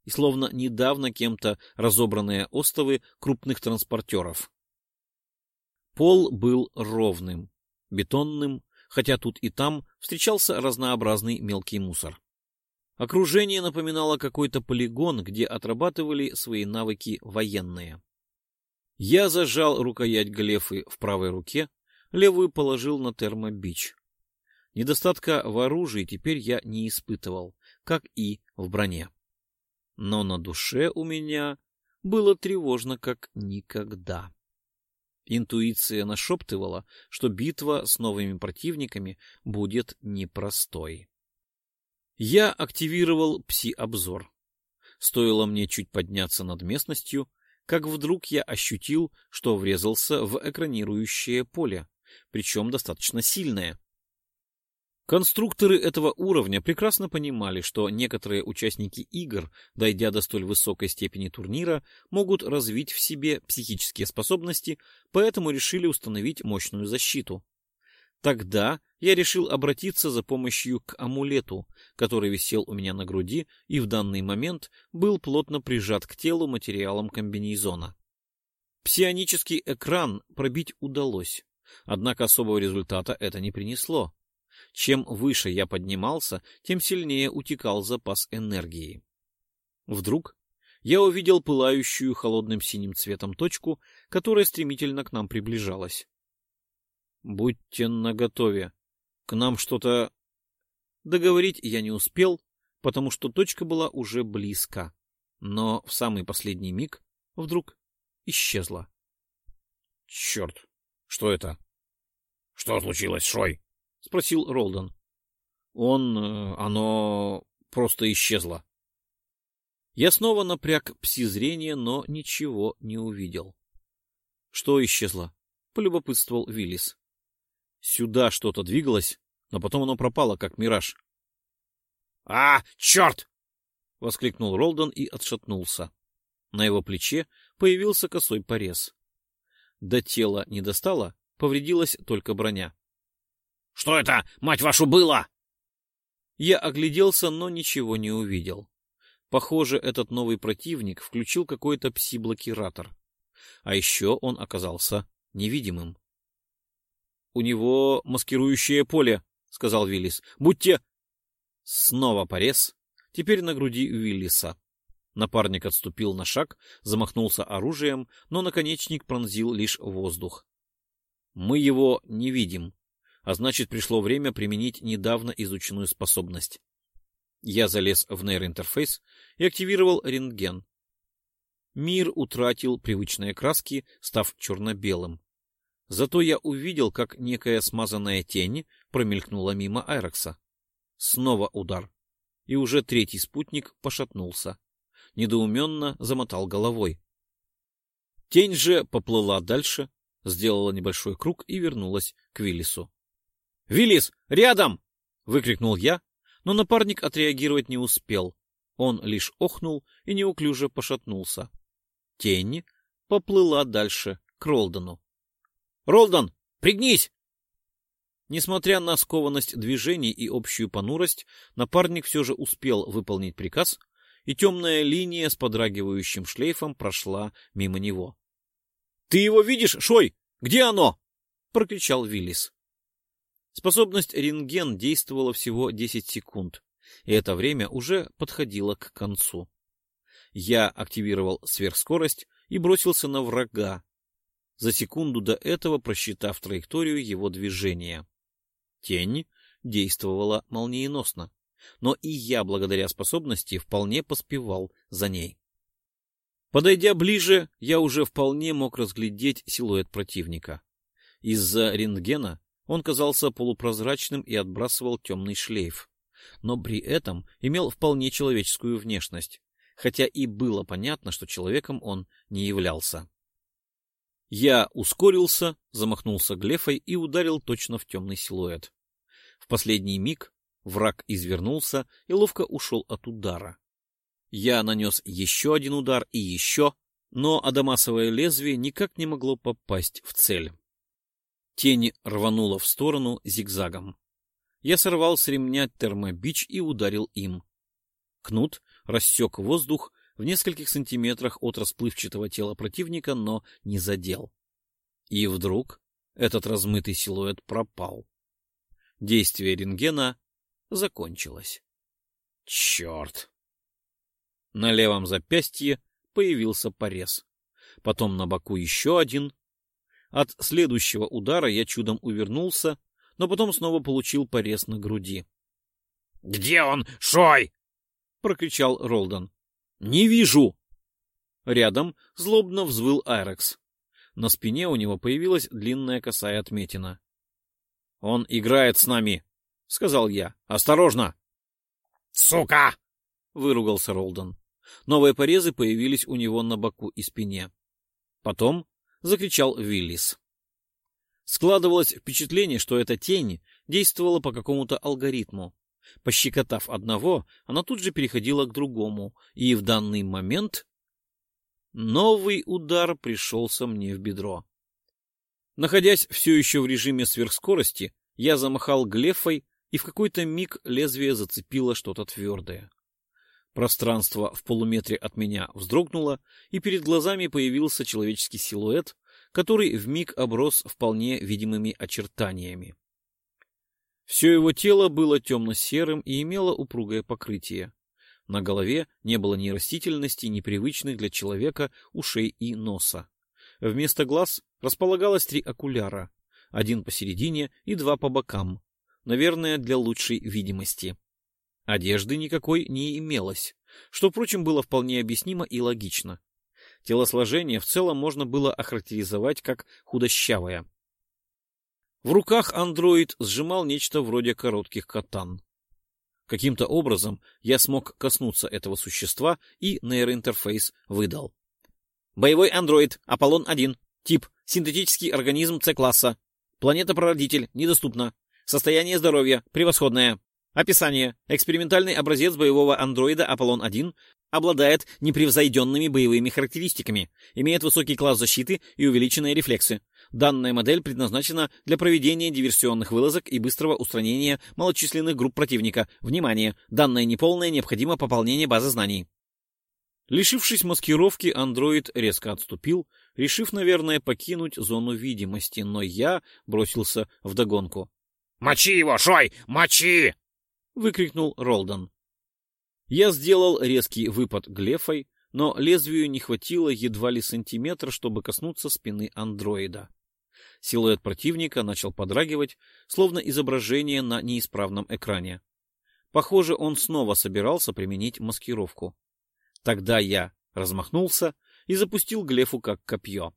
и словно недавно кем-то разобранные остовы крупных транспортеров. Пол был ровным, бетонным, хотя тут и там встречался разнообразный мелкий мусор. Окружение напоминало какой-то полигон, где отрабатывали свои навыки военные. Я зажал рукоять глефы в правой руке, левую положил на термобич. Недостатка в оружии теперь я не испытывал, как и в броне. Но на душе у меня было тревожно как никогда. Интуиция нашептывала, что битва с новыми противниками будет непростой. Я активировал пси-обзор. Стоило мне чуть подняться над местностью, как вдруг я ощутил, что врезался в экранирующее поле, причем достаточно сильное. Конструкторы этого уровня прекрасно понимали, что некоторые участники игр, дойдя до столь высокой степени турнира, могут развить в себе психические способности, поэтому решили установить мощную защиту. Тогда я решил обратиться за помощью к амулету, который висел у меня на груди и в данный момент был плотно прижат к телу материалом комбинезона. Псионический экран пробить удалось, однако особого результата это не принесло. Чем выше я поднимался, тем сильнее утекал запас энергии. Вдруг я увидел пылающую холодным синим цветом точку, которая стремительно к нам приближалась. «Будьте наготове. К нам что-то...» Договорить я не успел, потому что точка была уже близко, но в самый последний миг вдруг исчезла. «Черт! Что это?» «Что случилось, Шой?» — спросил Ролдон. Он... Э, оно просто исчезло. Я снова напряг пси-зрение, но ничего не увидел. — Что исчезло? — полюбопытствовал Виллис. — Сюда что-то двигалось, но потом оно пропало, как мираж. «А, черт!» — воскликнул Ролдон и отшатнулся. На его плече появился косой порез. До тела не достало, повредилась только броня. — Что это, мать вашу, было? Я огляделся, но ничего не увидел. Похоже, этот новый противник включил какой-то пси-блокиратор. А еще он оказался невидимым. — У него маскирующее поле, — сказал Виллис. — Будьте... Снова порез, теперь на груди Виллиса. Напарник отступил на шаг, замахнулся оружием, но наконечник пронзил лишь воздух. Мы его не видим, а значит, пришло время применить недавно изученную способность. Я залез в нейроинтерфейс и активировал рентген. Мир утратил привычные краски, став черно-белым. Зато я увидел, как некая смазанная тень промелькнула мимо Айрекса. Снова удар. И уже третий спутник пошатнулся. Недоуменно замотал головой. Тень же поплыла дальше, сделала небольшой круг и вернулась к Виллису. — Виллис, рядом! — выкрикнул я, но напарник отреагировать не успел. Он лишь охнул и неуклюже пошатнулся. Тень поплыла дальше к Ролдону. — Ролдон, пригнись! Несмотря на скованность движений и общую понурость, напарник все же успел выполнить приказ, и темная линия с подрагивающим шлейфом прошла мимо него. — Ты его видишь, Шой? Где оно? — прокричал Виллис. Способность рентген действовала всего 10 секунд, и это время уже подходило к концу. Я активировал сверхскорость и бросился на врага, за секунду до этого просчитав траекторию его движения. Тень действовала молниеносно, но и я, благодаря способности, вполне поспевал за ней. Подойдя ближе, я уже вполне мог разглядеть силуэт противника. Из-за рентгена он казался полупрозрачным и отбрасывал темный шлейф, но при этом имел вполне человеческую внешность, хотя и было понятно, что человеком он не являлся. Я ускорился, замахнулся глефой и ударил точно в темный силуэт. В последний миг враг извернулся и ловко ушел от удара. Я нанес еще один удар и еще, но адамасовое лезвие никак не могло попасть в цель. Тень рванула в сторону зигзагом. Я сорвал с ремня термобич и ударил им. Кнут рассек воздух в нескольких сантиметрах от расплывчатого тела противника, но не задел. И вдруг этот размытый силуэт пропал. Действие рентгена закончилось. Черт! На левом запястье появился порез. Потом на боку еще один. От следующего удара я чудом увернулся, но потом снова получил порез на груди. — Где он, Шой? — прокричал Ролдон. — Не вижу! Рядом злобно взвыл Айрекс. На спине у него появилась длинная косая отметина. — Он играет с нами, — сказал я. — Осторожно! — Сука! — выругался Ролдон. Новые порезы появились у него на боку и спине. Потом закричал Виллис. Складывалось впечатление, что эта тень действовала по какому-то алгоритму. Пощекотав одного, она тут же переходила к другому, и в данный момент новый удар пришелся мне в бедро. Находясь все еще в режиме сверхскорости, я замахал глефой, и в какой-то миг лезвие зацепило что-то твердое. Пространство в полуметре от меня вздрогнуло, и перед глазами появился человеческий силуэт, который вмиг оброс вполне видимыми очертаниями. Все его тело было темно-серым и имело упругое покрытие. На голове не было ни растительности, ни привычных для человека ушей и носа. Вместо глаз располагалось три окуляра, один посередине и два по бокам, наверное, для лучшей видимости. Одежды никакой не имелось, что, впрочем, было вполне объяснимо и логично. Телосложение в целом можно было охарактеризовать как худощавое. В руках андроид сжимал нечто вроде коротких катан. Каким-то образом я смог коснуться этого существа, и нейроинтерфейс выдал. Боевой андроид, Аполлон-1, тип синтетический организм С-класса. Планета-прародитель недоступна. Состояние здоровья превосходное. Описание. Экспериментальный образец боевого андроида Аполлон-1 обладает непревзойденными боевыми характеристиками, имеет высокий класс защиты и увеличенные рефлексы. Данная модель предназначена для проведения диверсионных вылазок и быстрого устранения малочисленных групп противника. Внимание! Данное неполное, необходимо пополнение базы знаний. Лишившись маскировки, андроид резко отступил, решив, наверное, покинуть зону видимости, но я бросился вдогонку. «Мочи его, Шой! Мочи!» — выкрикнул Ролдон. Я сделал резкий выпад глефой, но лезвию не хватило едва ли сантиметра, чтобы коснуться спины андроида. Силуэт противника начал подрагивать, словно изображение на неисправном экране. Похоже, он снова собирался применить маскировку. Тогда я размахнулся и запустил Глефу как копье.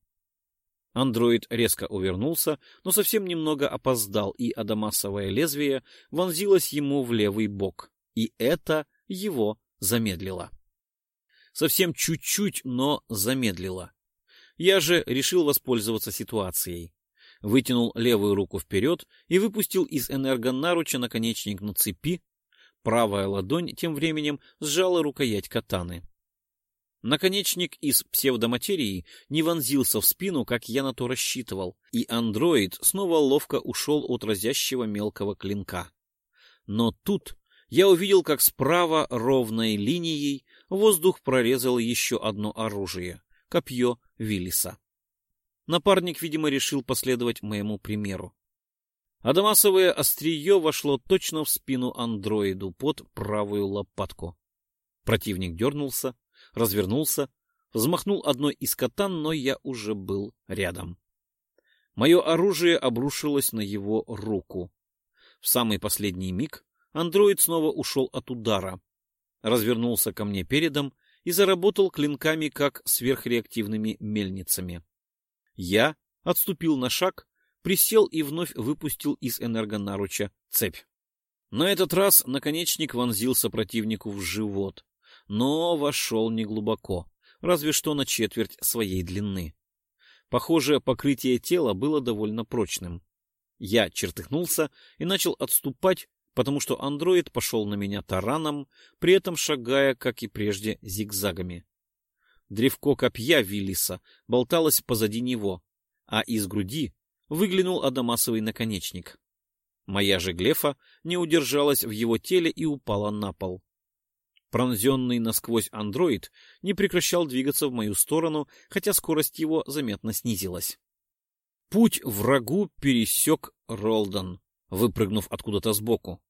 Андроид резко увернулся, но совсем немного опоздал, и адамасовое лезвие вонзилось ему в левый бок. И это его замедлило. Совсем чуть-чуть, но замедлило. Я же решил воспользоваться ситуацией. Вытянул левую руку вперед и выпустил из энергонаруча наконечник на цепи. Правая ладонь тем временем сжала рукоять катаны. Наконечник из псевдоматерии не вонзился в спину, как я на то рассчитывал, и андроид снова ловко ушел от разящего мелкого клинка. Но тут я увидел, как справа ровной линией воздух прорезал еще одно оружие — копье Виллиса. Напарник, видимо, решил последовать моему примеру. Адамасовое острие вошло точно в спину андроиду под правую лопатку. Противник дернулся, развернулся, взмахнул одной из катан, но я уже был рядом. Мое оружие обрушилось на его руку. В самый последний миг андроид снова ушел от удара, развернулся ко мне передом и заработал клинками, как сверхреактивными мельницами. Я отступил на шаг, присел и вновь выпустил из энергонаруча цепь. На этот раз наконечник вонзился противнику в живот, но вошел неглубоко, разве что на четверть своей длины. Похоже, покрытие тела было довольно прочным. Я чертыхнулся и начал отступать, потому что андроид пошел на меня тараном, при этом шагая, как и прежде, зигзагами. Древко копья Виллиса болталось позади него, а из груди выглянул адамасовый наконечник. Моя же глефа не удержалась в его теле и упала на пол. Пронзенный насквозь андроид не прекращал двигаться в мою сторону, хотя скорость его заметно снизилась. Путь врагу пересек Ролдон, выпрыгнув откуда-то сбоку.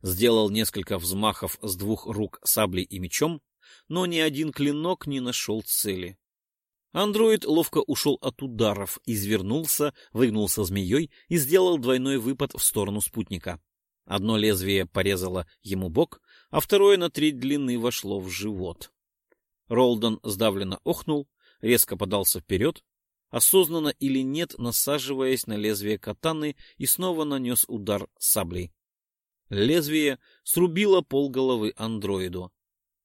Сделал несколько взмахов с двух рук саблей и мечом, но ни один клинок не нашел цели. Андроид ловко ушел от ударов, извернулся, выгнулся змеей и сделал двойной выпад в сторону спутника. Одно лезвие порезало ему бок, а второе на треть длины вошло в живот. Ролдон сдавленно охнул, резко подался вперед, осознанно или нет, насаживаясь на лезвие катаны и снова нанес удар саблей. Лезвие срубило полголовы андроиду.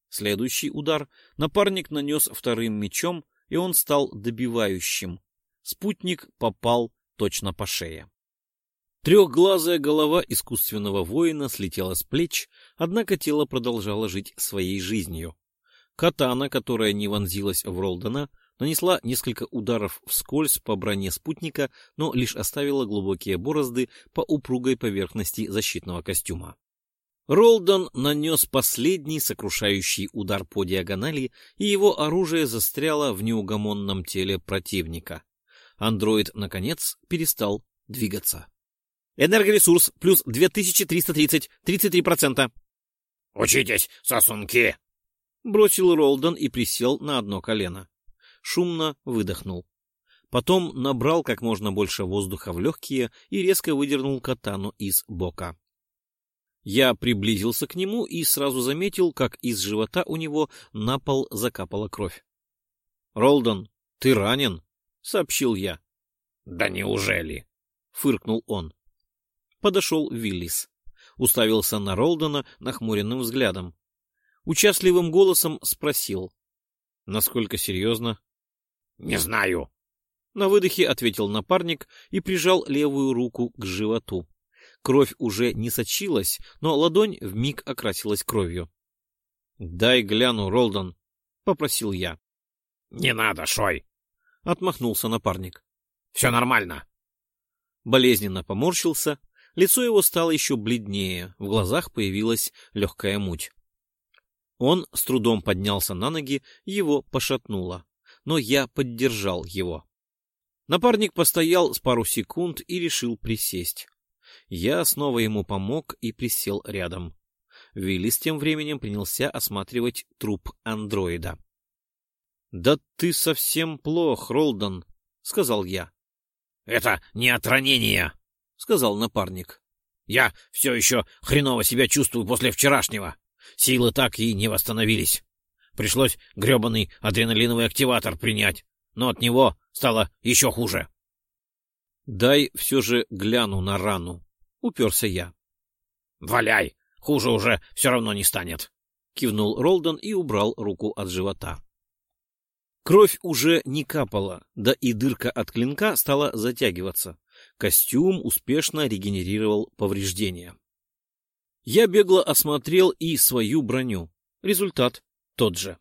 Следующий удар напарник нанес вторым мечом, и он стал добивающим. Спутник попал точно по шее. Трехглазая голова искусственного воина слетела с плеч, однако тело продолжало жить своей жизнью. Катана, которая не вонзилась в Ролдена, нанесла несколько ударов вскользь по броне спутника, но лишь оставила глубокие борозды по упругой поверхности защитного костюма. Ролдон нанес последний сокрушающий удар по диагонали, и его оружие застряло в неугомонном теле противника. Андроид, наконец, перестал двигаться. Энергоресурс плюс 2330, 33%. «Учитесь, сосунки!» Бросил Ролдон и присел на одно колено. Шумно выдохнул. Потом набрал как можно больше воздуха в легкие и резко выдернул катану из бока. Я приблизился к нему и сразу заметил, как из живота у него на пол закапала кровь. — Ролдон, ты ранен? — сообщил я. — Да неужели? — фыркнул он подошел Виллис. Уставился на Ролдона нахмуренным взглядом. Участливым голосом спросил. — Насколько серьезно? — Не знаю. На выдохе ответил напарник и прижал левую руку к животу. Кровь уже не сочилась, но ладонь вмиг окрасилась кровью. — Дай гляну, Ролдон, — попросил я. — Не надо, Шой, — отмахнулся напарник. — Все нормально. Болезненно поморщился, лицо его стало еще бледнее, в глазах появилась легкая муть. Он с трудом поднялся на ноги, его пошатнуло, но я поддержал его. Напарник постоял с пару секунд и решил присесть. Я снова ему помог и присел рядом. Виллис тем временем принялся осматривать труп андроида. — Да ты совсем плох, Ролдон, — сказал я. — Это не от ранения, — сказал напарник. — Я все еще хреново себя чувствую после вчерашнего. Силы так и не восстановились. Пришлось гребаный адреналиновый активатор принять, но от него стало еще хуже. — Дай все же гляну на рану, — уперся я. — Валяй, хуже уже все равно не станет, — кивнул Ролдон и убрал руку от живота. Кровь уже не капала, да и дырка от клинка стала затягиваться. Костюм успешно регенерировал повреждения. Я бегло осмотрел и свою броню. Результат тот же.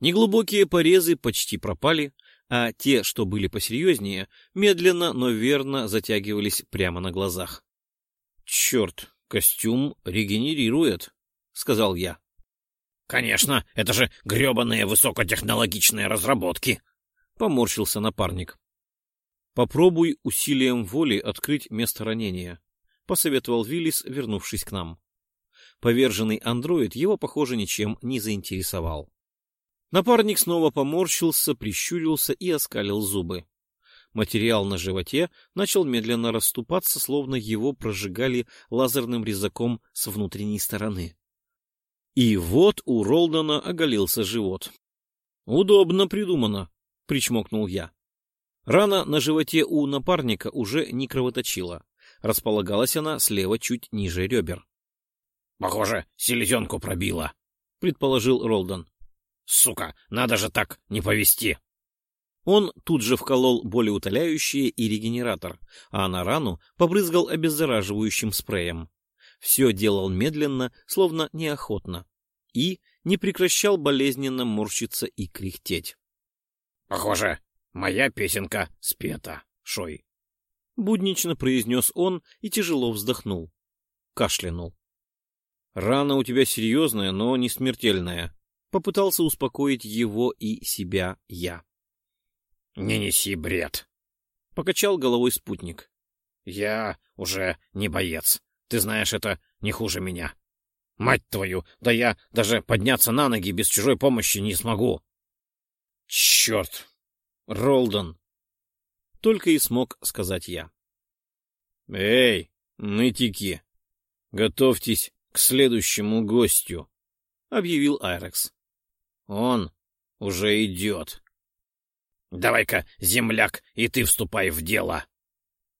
Неглубокие порезы почти пропали, а те, что были посерьезнее, медленно, но верно затягивались прямо на глазах. — Черт, костюм регенерирует, — сказал я. — Конечно, это же гребаные высокотехнологичные разработки, — поморщился напарник. — Попробуй усилием воли открыть место ранения, — посоветовал Виллис, вернувшись к нам. Поверженный андроид его, похоже, ничем не заинтересовал. Напарник снова поморщился, прищурился и оскалил зубы. Материал на животе начал медленно расступаться, словно его прожигали лазерным резаком с внутренней стороны. И вот у Ролдона оголился живот. «Удобно придумано», — причмокнул я. Рана на животе у напарника уже не кровоточила. Располагалась она слева чуть ниже ребер. «Похоже, селезенку пробило», — предположил Ролдон. Сука, надо же так не повести. Он тут же вколол болеутоляющее и регенератор, а на рану побрызгал обеззараживающим спреем. Все делал медленно, словно неохотно, и не прекращал болезненно морщиться и кряхтеть. — Похоже, моя песенка спета, Шой. Буднично произнес он и тяжело вздохнул. Кашлянул. — Рана у тебя серьезная, но не смертельная, Попытался успокоить его и себя я. — Не неси бред. — покачал головой спутник. — Я уже не боец. Ты знаешь, это не хуже меня. Мать твою, да я даже подняться на ноги без чужой помощи не смогу. — Черт! Ролдон! Только и смог сказать я. — Эй, нытики! Готовьтесь к следующему гостю! — объявил Айрекс. Он уже идет. Давай-ка, земляк, и ты вступай в дело.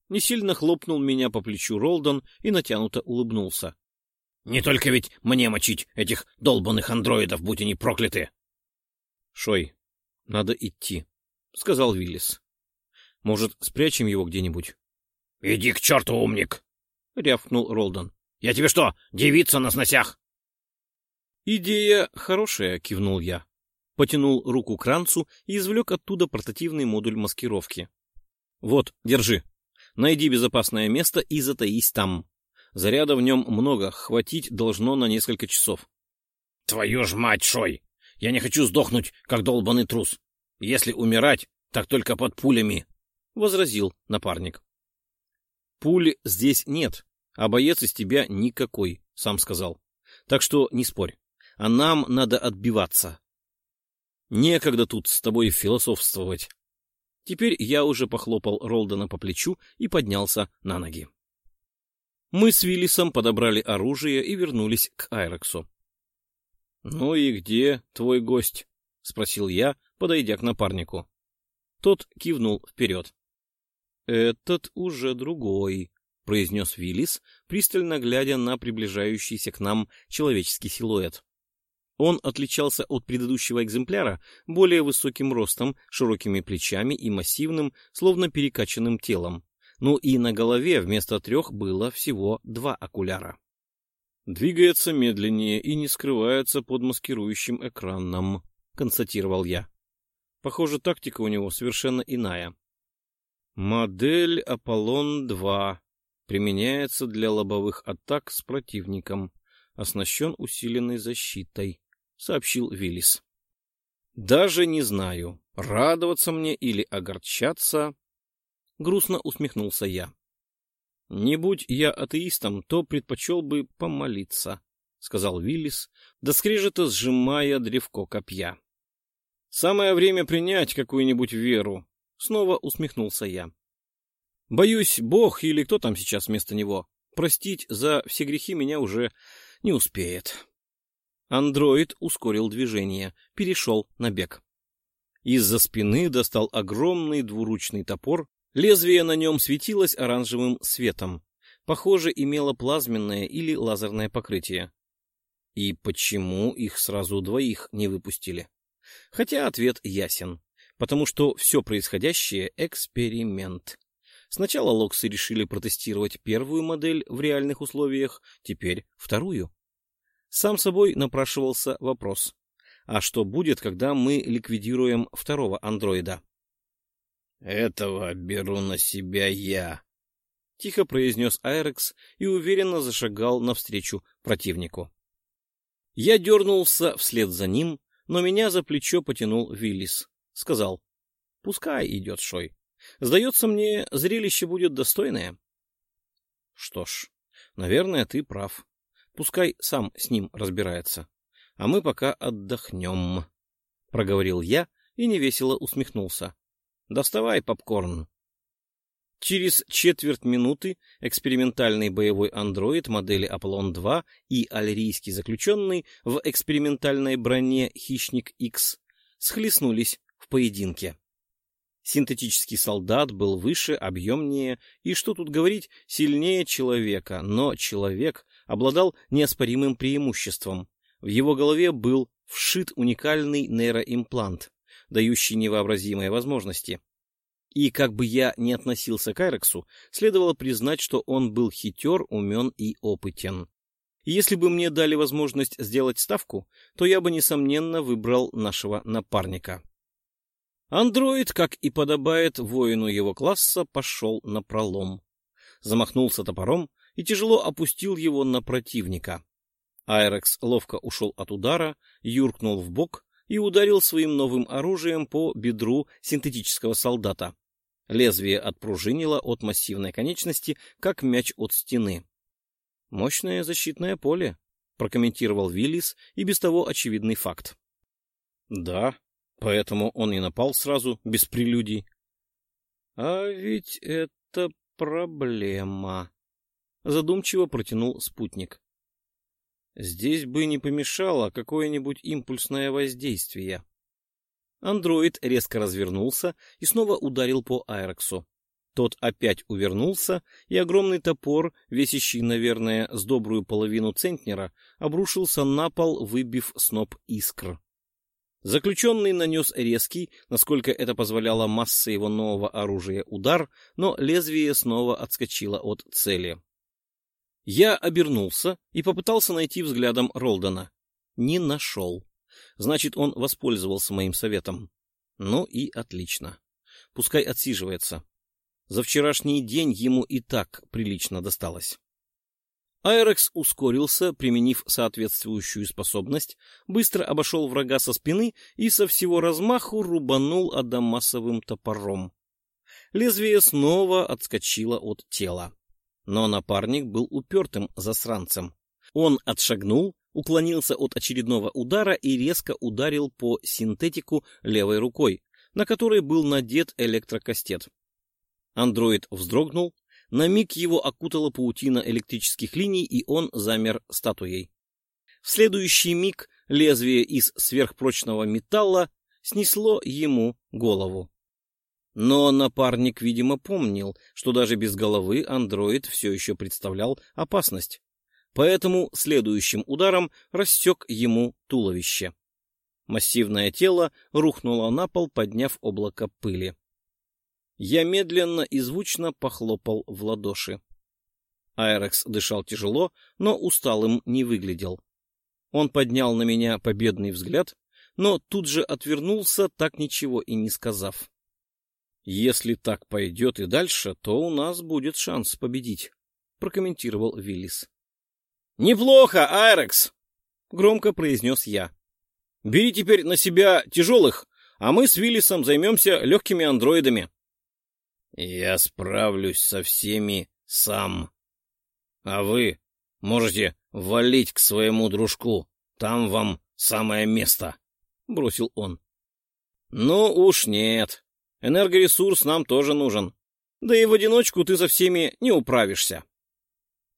Не сильно хлопнул меня по плечу Ролдон и натянуто улыбнулся. Не только ведь мне мочить этих долбанных андроидов, будь они прокляты. Шой, надо идти, — сказал Виллис. Может, спрячем его где-нибудь? — Иди к черту, умник! — рявкнул Ролдон. — Я тебе что, девица на сносях? «Идея хорошая», — кивнул я. Потянул руку к ранцу и извлек оттуда портативный модуль маскировки. «Вот, держи. Найди безопасное место и затаись там. Заряда в нем много, хватить должно на несколько часов». «Твою ж мать, Шой! Я не хочу сдохнуть, как долбанный трус. Если умирать, так только под пулями», — возразил напарник. «Пуль здесь нет, а боец из тебя никакой», — сам сказал. «Так что не спорь а нам надо отбиваться. Некогда тут с тобой философствовать. Теперь я уже похлопал Ролдона по плечу и поднялся на ноги. Мы с Виллисом подобрали оружие и вернулись к Айрексу. — Ну и где твой гость? — спросил я, подойдя к напарнику. Тот кивнул вперед. — Этот уже другой, — произнес Виллис, пристально глядя на приближающийся к нам человеческий силуэт. Он отличался от предыдущего экземпляра более высоким ростом, широкими плечами и массивным, словно перекачанным телом. Ну и на голове вместо трех было всего два окуляра. «Двигается медленнее и не скрывается под маскирующим экраном», — констатировал я. «Похоже, тактика у него совершенно иная». «Модель Аполлон-2 применяется для лобовых атак с противником, оснащен усиленной защитой сообщил Виллис. Даже не знаю, радоваться мне или огорчаться, грустно усмехнулся я. Не будь я атеистом, то предпочел бы помолиться, сказал Виллис, до скрежета сжимая древко копья. Самое время принять какую-нибудь веру, снова усмехнулся я. Боюсь, Бог или кто там сейчас вместо него, простить за все грехи меня уже не успеет. Андроид ускорил движение, перешел на бег. Из-за спины достал огромный двуручный топор, лезвие на нем светилось оранжевым светом. Похоже, имело плазменное или лазерное покрытие. И почему их сразу двоих не выпустили? Хотя ответ ясен. Потому что все происходящее — эксперимент. Сначала локсы решили протестировать первую модель в реальных условиях, теперь вторую. Сам собой напрашивался вопрос. А что будет, когда мы ликвидируем второго андроида? «Этого беру на себя я», — тихо произнес Айрекс и уверенно зашагал навстречу противнику. Я дернулся вслед за ним, но меня за плечо потянул Виллис. Сказал, «Пускай идет Шой. Сдается мне, зрелище будет достойное». «Что ж, наверное, ты прав», Пускай сам с ним разбирается. А мы пока отдохнем, — проговорил я и невесело усмехнулся. — Доставай попкорн. Через четверть минуты экспериментальный боевой андроид модели Аполлон-2 и альрийский заключенный в экспериментальной броне Хищник X схлестнулись в поединке. Синтетический солдат был выше, объемнее и, что тут говорить, сильнее человека, но человек обладал неоспоримым преимуществом. В его голове был вшит уникальный нейроимплант, дающий невообразимые возможности. И как бы я ни относился к Айрексу, следовало признать, что он был хитер, умен и опытен. Если бы мне дали возможность сделать ставку, то я бы, несомненно, выбрал нашего напарника. Андроид, как и подобает воину его класса, пошел на пролом. Замахнулся топором и тяжело опустил его на противника. Айрекс ловко ушел от удара, юркнул в бок и ударил своим новым оружием по бедру синтетического солдата. Лезвие отпружинило от массивной конечности, как мяч от стены. «Мощное защитное поле», — прокомментировал Виллис и без того очевидный факт. «Да, Поэтому он и напал сразу, без прелюдий. А ведь это проблема. Задумчиво протянул спутник. Здесь бы не помешало какое-нибудь импульсное воздействие. Андроид резко развернулся и снова ударил по Айрексу. Тот опять увернулся, и огромный топор, весящий, наверное, с добрую половину центнера, обрушился на пол, выбив сноп искр. Заключенный нанес резкий, насколько это позволяла масса его нового оружия, удар, но лезвие снова отскочило от цели. Я обернулся и попытался найти взглядом Ролдона. Не нашел. Значит, он воспользовался моим советом. Ну и отлично. Пускай отсиживается. За вчерашний день ему и так прилично досталось. Айрекс ускорился, применив соответствующую способность, быстро обошел врага со спины и со всего размаху рубанул адамасовым топором. Лезвие снова отскочило от тела. Но напарник был упертым засранцем. Он отшагнул, уклонился от очередного удара и резко ударил по синтетику левой рукой, на которой был надет электрокастет. Андроид вздрогнул, на миг его окутала паутина электрических линий, и он замер статуей. В следующий миг лезвие из сверхпрочного металла снесло ему голову. Но напарник, видимо, помнил, что даже без головы андроид все еще представлял опасность. поэтому следующим ударом рассек ему туловище. Массивное тело рухнуло на пол, подняв облако пыли. Я медленно и звучно похлопал в ладоши. Айрекс дышал тяжело, но усталым не выглядел. Он поднял на меня победный взгляд, но тут же отвернулся, так ничего и не сказав. «Если так пойдет и дальше, то у нас будет шанс победить», — прокомментировал Виллис. «Неплохо, Айрекс!» — громко произнес я. «Бери теперь на себя тяжелых, а мы с Виллисом займемся легкими андроидами». «Я справлюсь со всеми сам. А вы можете валить к своему дружку, там вам самое место», — бросил он. «Ну уж нет», Энергоресурс нам тоже нужен. Да и в одиночку ты за всеми не управишься.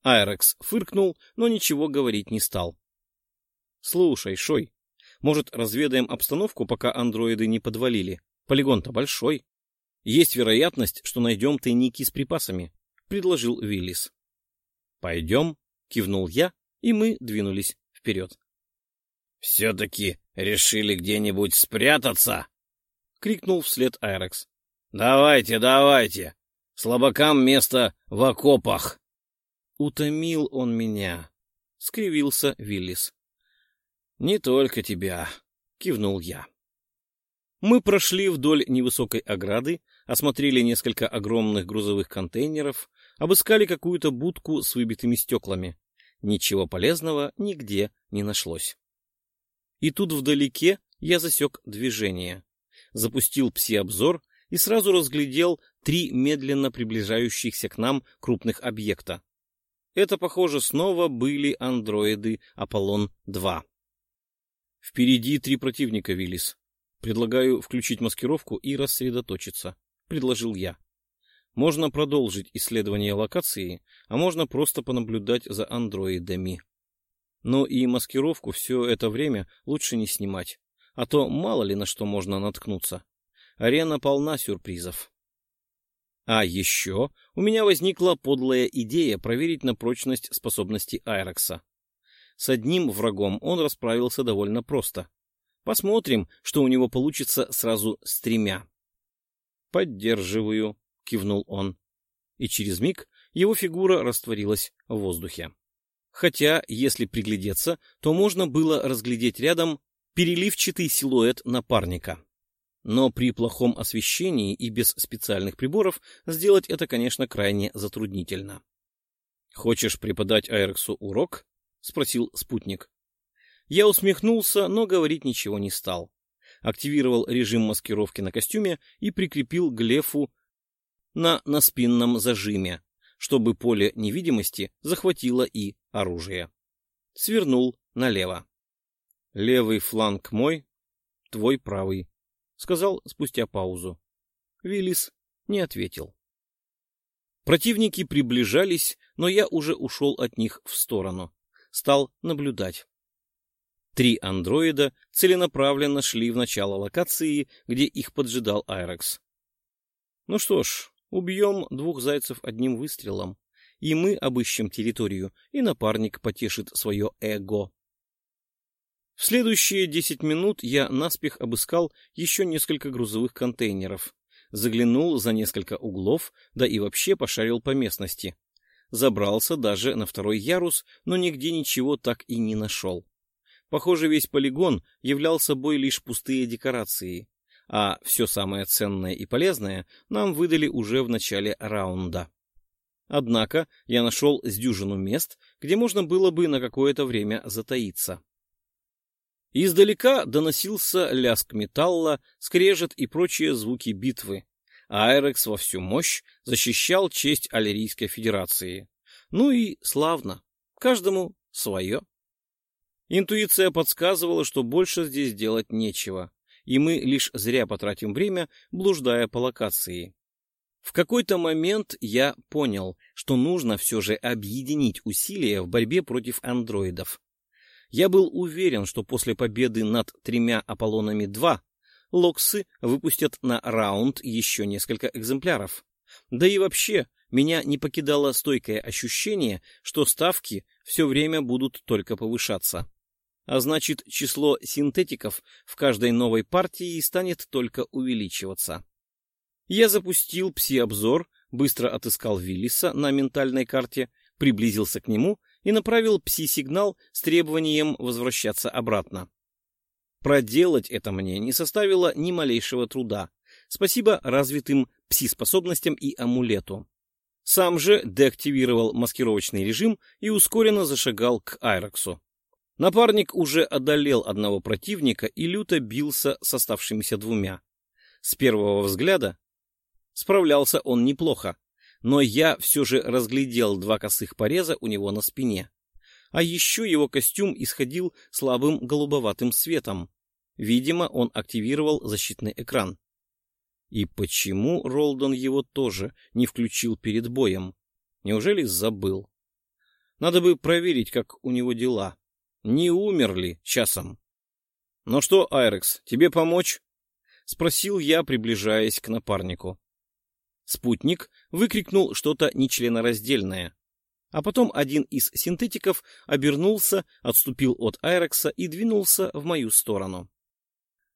Айрекс фыркнул, но ничего говорить не стал. Слушай, Шой, может, разведаем обстановку, пока андроиды не подвалили? Полигон-то большой. Есть вероятность, что найдем тайники с припасами, — предложил Виллис. Пойдем, — кивнул я, и мы двинулись вперед. — Все-таки решили где-нибудь спрятаться? Крикнул вслед Айрекс. «Давайте, давайте! Слабакам место в окопах!» «Утомил он меня», — скривился Виллис. «Не только тебя», — кивнул я. Мы прошли вдоль невысокой ограды, осмотрели несколько огромных грузовых контейнеров, обыскали какую-то будку с выбитыми стеклами. Ничего полезного нигде не нашлось. И тут вдалеке я засек движение запустил пси-обзор и сразу разглядел три медленно приближающихся к нам крупных объекта. Это, похоже, снова были андроиды Аполлон-2. Впереди три противника, Виллис. Предлагаю включить маскировку и рассредоточиться, — предложил я. Можно продолжить исследование локации, а можно просто понаблюдать за андроидами. Но и маскировку все это время лучше не снимать а то мало ли на что можно наткнуться. Арена полна сюрпризов. А еще у меня возникла подлая идея проверить на прочность способности Айрекса. С одним врагом он расправился довольно просто. Посмотрим, что у него получится сразу с тремя. «Поддерживаю», — кивнул он. И через миг его фигура растворилась в воздухе. Хотя, если приглядеться, то можно было разглядеть рядом переливчатый силуэт напарника. Но при плохом освещении и без специальных приборов сделать это, конечно, крайне затруднительно. «Хочешь преподать Айрексу урок?» — спросил спутник. Я усмехнулся, но говорить ничего не стал. Активировал режим маскировки на костюме и прикрепил глефу на наспинном зажиме, чтобы поле невидимости захватило и оружие. Свернул налево. Левый фланг мой, твой правый, — сказал спустя паузу. Виллис не ответил. Противники приближались, но я уже ушел от них в сторону. Стал наблюдать. Три андроида целенаправленно шли в начало локации, где их поджидал Айрекс. Ну что ж, убьем двух зайцев одним выстрелом, и мы обыщем территорию, и напарник потешит свое эго. В следующие десять минут я наспех обыскал еще несколько грузовых контейнеров, заглянул за несколько углов, да и вообще пошарил по местности. Забрался даже на второй ярус, но нигде ничего так и не нашел. Похоже, весь полигон являл собой лишь пустые декорации, а все самое ценное и полезное нам выдали уже в начале раунда. Однако я нашел с дюжину мест, где можно было бы на какое-то время затаиться. Издалека доносился лязг металла, скрежет и прочие звуки битвы. Айрекс во всю мощь защищал честь Аллерийской Федерации. Ну и славно. Каждому свое. Интуиция подсказывала, что больше здесь делать нечего, и мы лишь зря потратим время, блуждая по локации. В какой-то момент я понял, что нужно все же объединить усилия в борьбе против андроидов. Я был уверен, что после победы над тремя Аполлонами-2 Локсы выпустят на раунд еще несколько экземпляров. Да и вообще, меня не покидало стойкое ощущение, что ставки все время будут только повышаться. А значит, число синтетиков в каждой новой партии станет только увеличиваться. Я запустил пси-обзор, быстро отыскал Виллиса на ментальной карте, приблизился к нему и направил пси-сигнал с требованием возвращаться обратно. Проделать это мне не составило ни малейшего труда. Спасибо развитым пси-способностям и амулету. Сам же деактивировал маскировочный режим и ускоренно зашагал к Айроксу. Напарник уже одолел одного противника и люто бился с оставшимися двумя. С первого взгляда справлялся он неплохо, но я все же разглядел два косых пореза у него на спине. А еще его костюм исходил слабым голубоватым светом. Видимо, он активировал защитный экран. И почему Ролдон его тоже не включил перед боем? Неужели забыл? Надо бы проверить, как у него дела. Не умер ли часом? — Ну что, Айрекс, тебе помочь? — спросил я, приближаясь к напарнику. Спутник выкрикнул что-то нечленораздельное. А потом один из синтетиков обернулся, отступил от Айрекса и двинулся в мою сторону.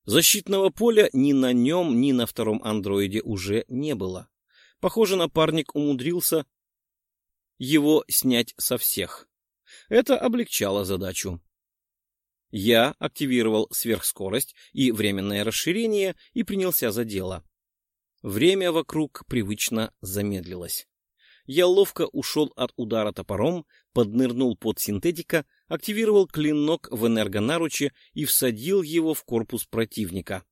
Защитного поля ни на нем, ни на втором андроиде уже не было. Похоже, напарник умудрился его снять со всех. Это облегчало задачу. Я активировал сверхскорость и временное расширение и принялся за дело. Время вокруг привычно замедлилось. Я ловко ушел от удара топором, поднырнул под синтетика, активировал клинок в энергонаруче и всадил его в корпус противника.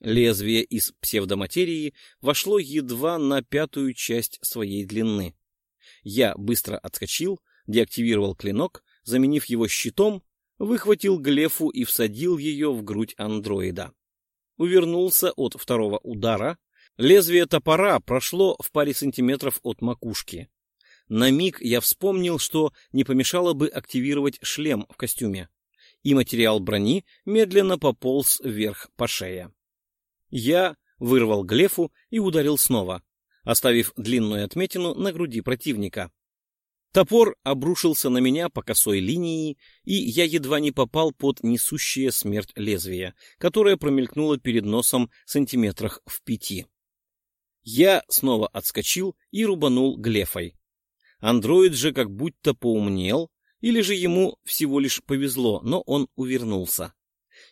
Лезвие из псевдоматерии вошло едва на пятую часть своей длины. Я быстро отскочил, деактивировал клинок, заменив его щитом, выхватил глефу и всадил ее в грудь андроида. Увернулся от второго удара. Лезвие топора прошло в паре сантиметров от макушки. На миг я вспомнил, что не помешало бы активировать шлем в костюме, и материал брони медленно пополз вверх по шее. Я вырвал глефу и ударил снова, оставив длинную отметину на груди противника. Топор обрушился на меня по косой линии, и я едва не попал под несущее смерть лезвие, которое промелькнуло перед носом сантиметрах в пяти. Я снова отскочил и рубанул глефой. Андроид же как будто поумнел, или же ему всего лишь повезло, но он увернулся.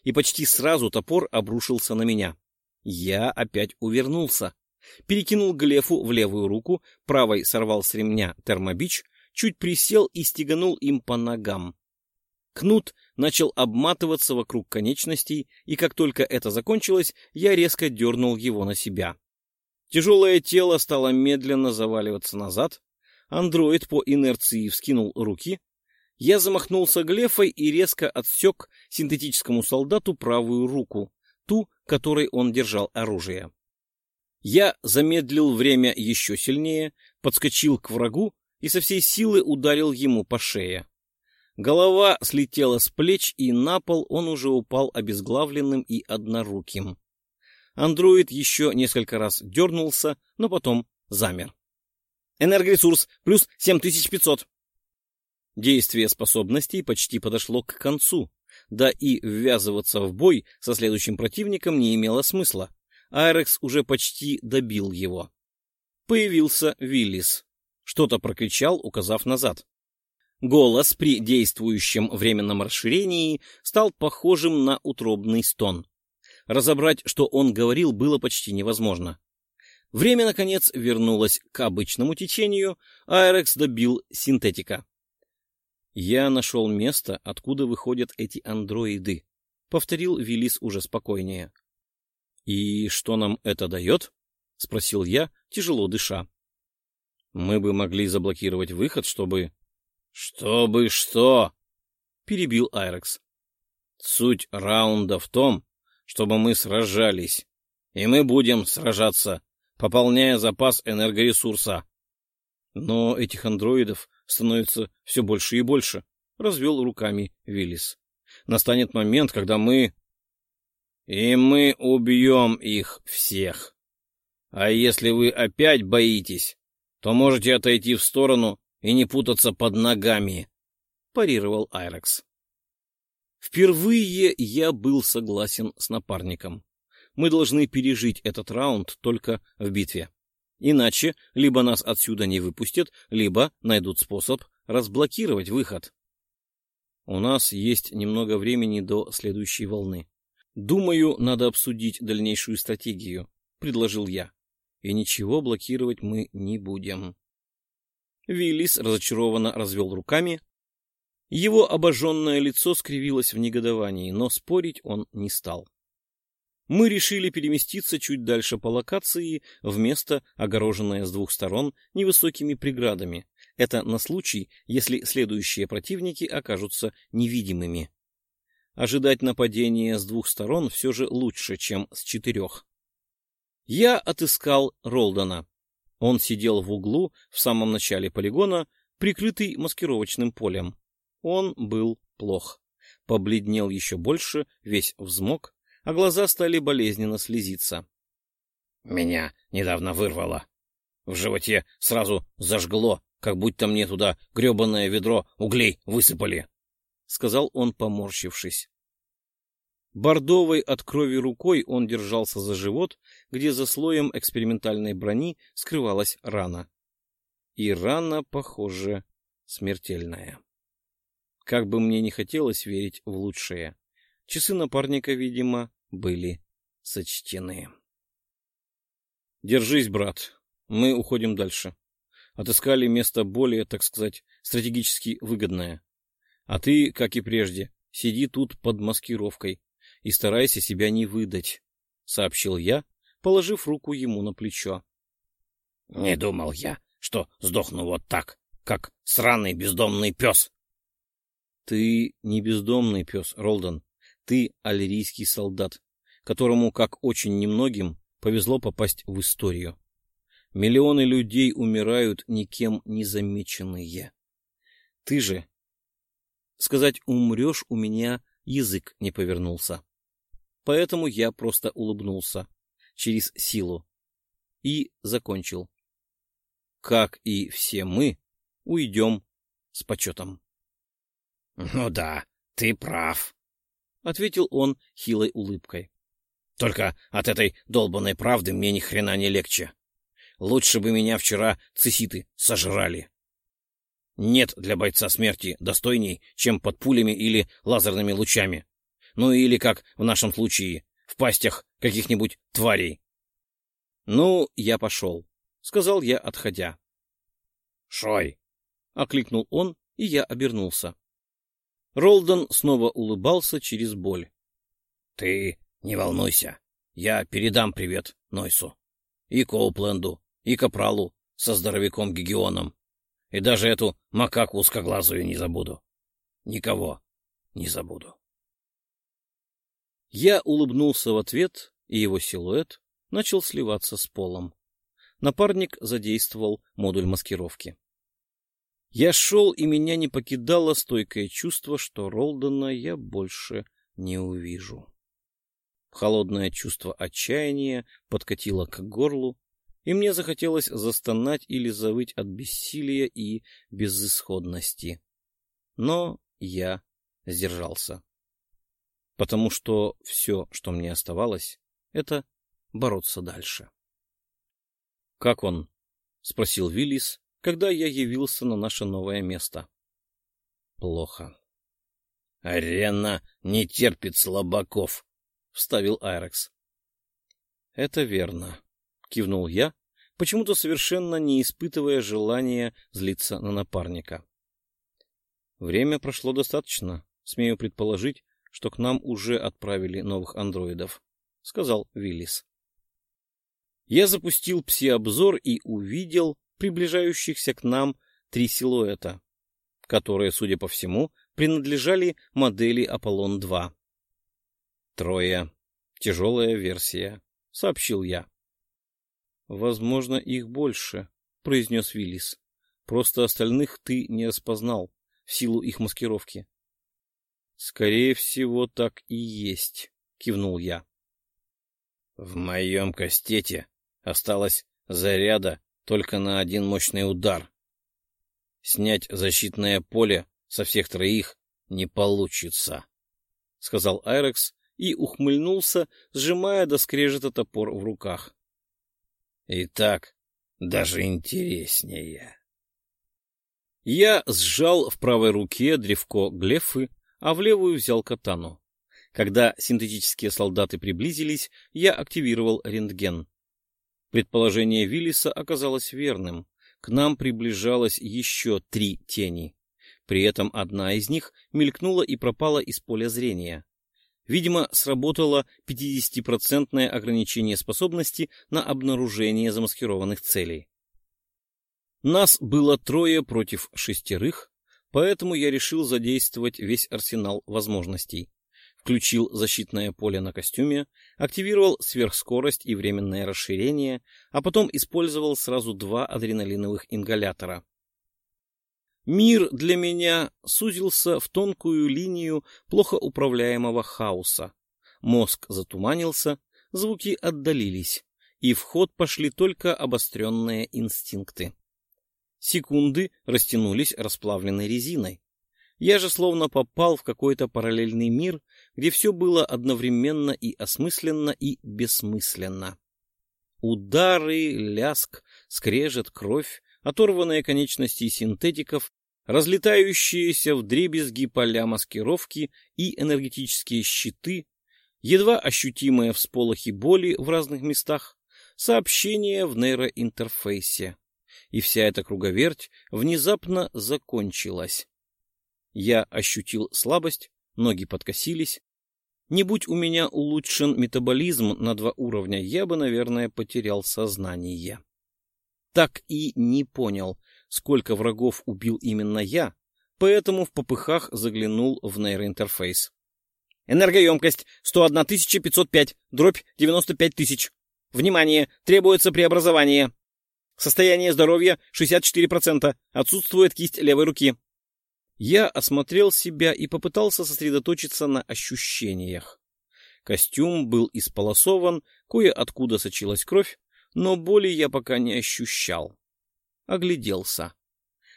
И почти сразу топор обрушился на меня. Я опять увернулся. Перекинул Глефу в левую руку, правой сорвал с ремня термобич, чуть присел и стеганул им по ногам. Кнут начал обматываться вокруг конечностей, и как только это закончилось, я резко дернул его на себя. Тяжелое тело стало медленно заваливаться назад, Андроид по инерции вскинул руки. Я замахнулся глефой и резко отсек синтетическому солдату правую руку, ту, которой он держал оружие. Я замедлил время еще сильнее, подскочил к врагу и со всей силы ударил ему по шее. Голова слетела с плеч, и на пол он уже упал обезглавленным и одноруким. Андроид еще несколько раз дернулся, но потом замер. Энергоресурс плюс 7500. Действие способностей почти подошло к концу, да и ввязываться в бой со следующим противником не имело смысла. Айрекс уже почти добил его. Появился Виллис. Что-то прокричал, указав назад. Голос при действующем временном расширении стал похожим на утробный стон. Разобрать, что он говорил, было почти невозможно. Время, наконец, вернулось к обычному течению, а Эрекс добил синтетика. «Я нашел место, откуда выходят эти андроиды», — повторил Виллис уже спокойнее. «И что нам это дает?» — спросил я, тяжело дыша. «Мы бы могли заблокировать выход, чтобы...» «Чтобы что?» — перебил Айрекс. «Суть раунда в том, чтобы мы сражались, и мы будем сражаться пополняя запас энергоресурса. Но этих андроидов становится все больше и больше, — развел руками Виллис. Настанет момент, когда мы... И мы убьем их всех. А если вы опять боитесь, то можете отойти в сторону и не путаться под ногами, — парировал Айрекс. Впервые я был согласен с напарником. Мы должны пережить этот раунд только в битве. Иначе либо нас отсюда не выпустят, либо найдут способ разблокировать выход. У нас есть немного времени до следующей волны. Думаю, надо обсудить дальнейшую стратегию, — предложил я. И ничего блокировать мы не будем. Виллис разочарованно развел руками. Его обожженное лицо скривилось в негодовании, но спорить он не стал. Мы решили переместиться чуть дальше по локации, в место, огороженное с двух сторон невысокими преградами. Это на случай, если следующие противники окажутся невидимыми. Ожидать нападения с двух сторон все же лучше, чем с четырех. Я отыскал Ролдона. Он сидел в углу в самом начале полигона, прикрытый маскировочным полем. Он был плох. Побледнел еще больше, весь взмок, а глаза стали болезненно слезиться. — Меня недавно вырвало. В животе сразу зажгло, как будто мне туда гребаное ведро углей высыпали, — сказал он, поморщившись. Бордовой от крови рукой он держался за живот, где за слоем экспериментальной брони скрывалась рана. И рана, похоже, смертельная. Как бы мне не хотелось верить в лучшее, часы напарника, видимо, были сочтены. «Держись, брат, мы уходим дальше. Отыскали место более, так сказать, стратегически выгодное. А ты, как и прежде, сиди тут под маскировкой, и старайся себя не выдать, — сообщил я, положив руку ему на плечо. — Не думал я, что сдохну вот так, как сраный бездомный пес. — Ты не бездомный пес, Ролдон. Ты аллерийский солдат, которому, как очень немногим, повезло попасть в историю. Миллионы людей умирают никем не замеченные. Ты же... Сказать «умрешь» у меня язык не повернулся. Поэтому я просто улыбнулся через силу и закончил. Как и все мы, уйдем с почетом. — Ну да, ты прав, — ответил он хилой улыбкой. — Только от этой долбанной правды мне ни хрена не легче. Лучше бы меня вчера циситы сожрали. Нет для бойца смерти достойней, чем под пулями или лазерными лучами. Ну или, как в нашем случае, в пастях каких-нибудь тварей. — Ну, я пошел, — сказал я, отходя. — Шой! — окликнул он, и я обернулся. Ролдон снова улыбался через боль. — Ты не волнуйся, я передам привет Нойсу. И Коупленду, и Капралу со здоровяком Гегионом. И даже эту макаку узкоглазую не забуду. Никого не забуду. Я улыбнулся в ответ, и его силуэт начал сливаться с полом. Напарник задействовал модуль маскировки. Я шел, и меня не покидало стойкое чувство, что Ролдена я больше не увижу. Холодное чувство отчаяния подкатило к горлу, и мне захотелось застонать или завыть от бессилия и безысходности. Но я сдержался потому что все, что мне оставалось, это бороться дальше. — Как он? — спросил Виллис, когда я явился на наше новое место. — Плохо. — Арена не терпит слабаков, — вставил Айрекс. — Это верно, — кивнул я, почему-то совершенно не испытывая желания злиться на напарника. Время прошло достаточно, смею предположить, что к нам уже отправили новых андроидов, — сказал Виллис. Я запустил пси-обзор и увидел приближающихся к нам три силуэта, которые, судя по всему, принадлежали модели Аполлон-2. Трое. Тяжелая версия, — сообщил я. — Возможно, их больше, — произнес Виллис. — Просто остальных ты не распознал в силу их маскировки. Скорее всего, так и есть, кивнул я. В моем кастете осталось заряда только на один мощный удар. Снять защитное поле со всех троих не получится, — сказал Айрекс и ухмыльнулся, сжимая до скрежета топор в руках. — Итак, даже интереснее. Я сжал в правой руке древко глефы, а в левую взял катану. Когда синтетические солдаты приблизились, я активировал рентген. Предположение Виллиса оказалось верным. К нам приближалось еще три тени. При этом одна из них мелькнула и пропала из поля зрения. Видимо, сработало 50% ограничение способности на обнаружение замаскированных целей. Нас было трое против шестерых, поэтому я решил задействовать весь арсенал возможностей. Включил защитное поле на костюме, активировал сверхскорость и временное расширение, а потом использовал сразу два адреналиновых ингалятора. Мир для меня сузился в тонкую линию плохо управляемого хаоса. Мозг затуманился, звуки отдалились, и в ход пошли только обостренные инстинкты. Секунды растянулись расплавленной резиной. Я же словно попал в какой-то параллельный мир, где все было одновременно и осмысленно, и бессмысленно. Удары, ляск, скрежет, кровь, оторванные конечности синтетиков, разлетающиеся в дребезги поля маскировки и энергетические щиты, едва ощутимые всполохи боли в разных местах, сообщения в нейроинтерфейсе. И вся эта круговерть внезапно закончилась. Я ощутил слабость, ноги подкосились. Не будь у меня улучшен метаболизм на два уровня, я бы, наверное, потерял сознание так и не понял, сколько врагов убил именно я, поэтому в попыхах заглянул в нейроинтерфейс. Энергоемкость 101 505, дробь 95 тысяч. Внимание, требуется преобразование. Состояние здоровья 64%, отсутствует кисть левой руки. Я осмотрел себя и попытался сосредоточиться на ощущениях. Костюм был исполосован, кое-откуда сочилась кровь, но боли я пока не ощущал. Огляделся.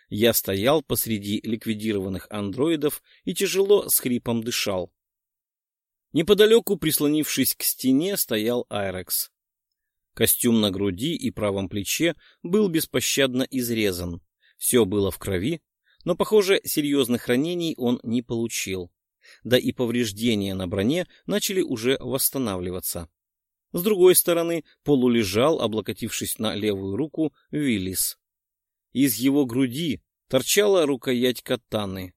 Я стоял посреди ликвидированных андроидов и тяжело с хрипом дышал. Неподалеку, прислонившись к стене, стоял Айрекс. Костюм на груди и правом плече был беспощадно изрезан. Все было в крови, но, похоже, серьезных ранений он не получил. Да и повреждения на броне начали уже восстанавливаться. С другой стороны полулежал, облокотившись на левую руку, Виллис. Из его груди торчала рукоять катаны,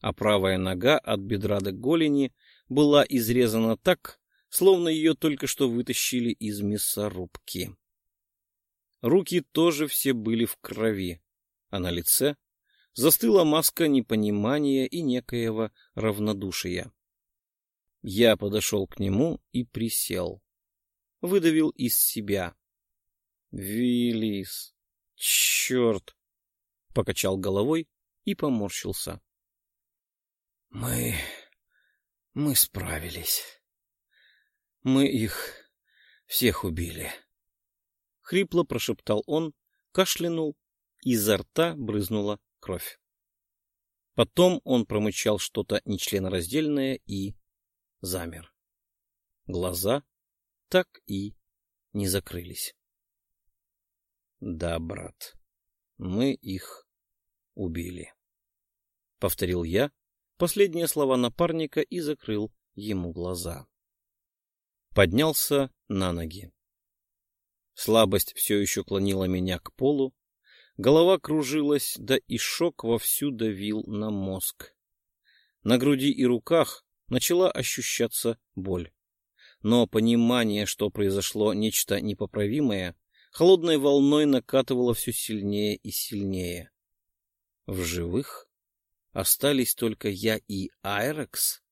а правая нога от бедра до голени была изрезана так, словно ее только что вытащили из мясорубки. Руки тоже все были в крови, а на лице застыла маска непонимания и некоего равнодушия. Я подошел к нему и присел выдавил из себя. «Виллис! Черт!» — покачал головой и поморщился. «Мы... мы справились. Мы их всех убили». Хрипло прошептал он, кашлянул, изо рта брызнула кровь. Потом он промычал что-то нечленораздельное и замер. Глаза так и не закрылись. Да, брат, мы их убили. Повторил я последние слова напарника и закрыл ему глаза. Поднялся на ноги. Слабость все еще клонила меня к полу, голова кружилась, да и шок вовсю давил на мозг. На груди и руках начала ощущаться боль но понимание, что произошло нечто непоправимое, холодной волной накатывало все сильнее и сильнее. В живых остались только я и Айрекс.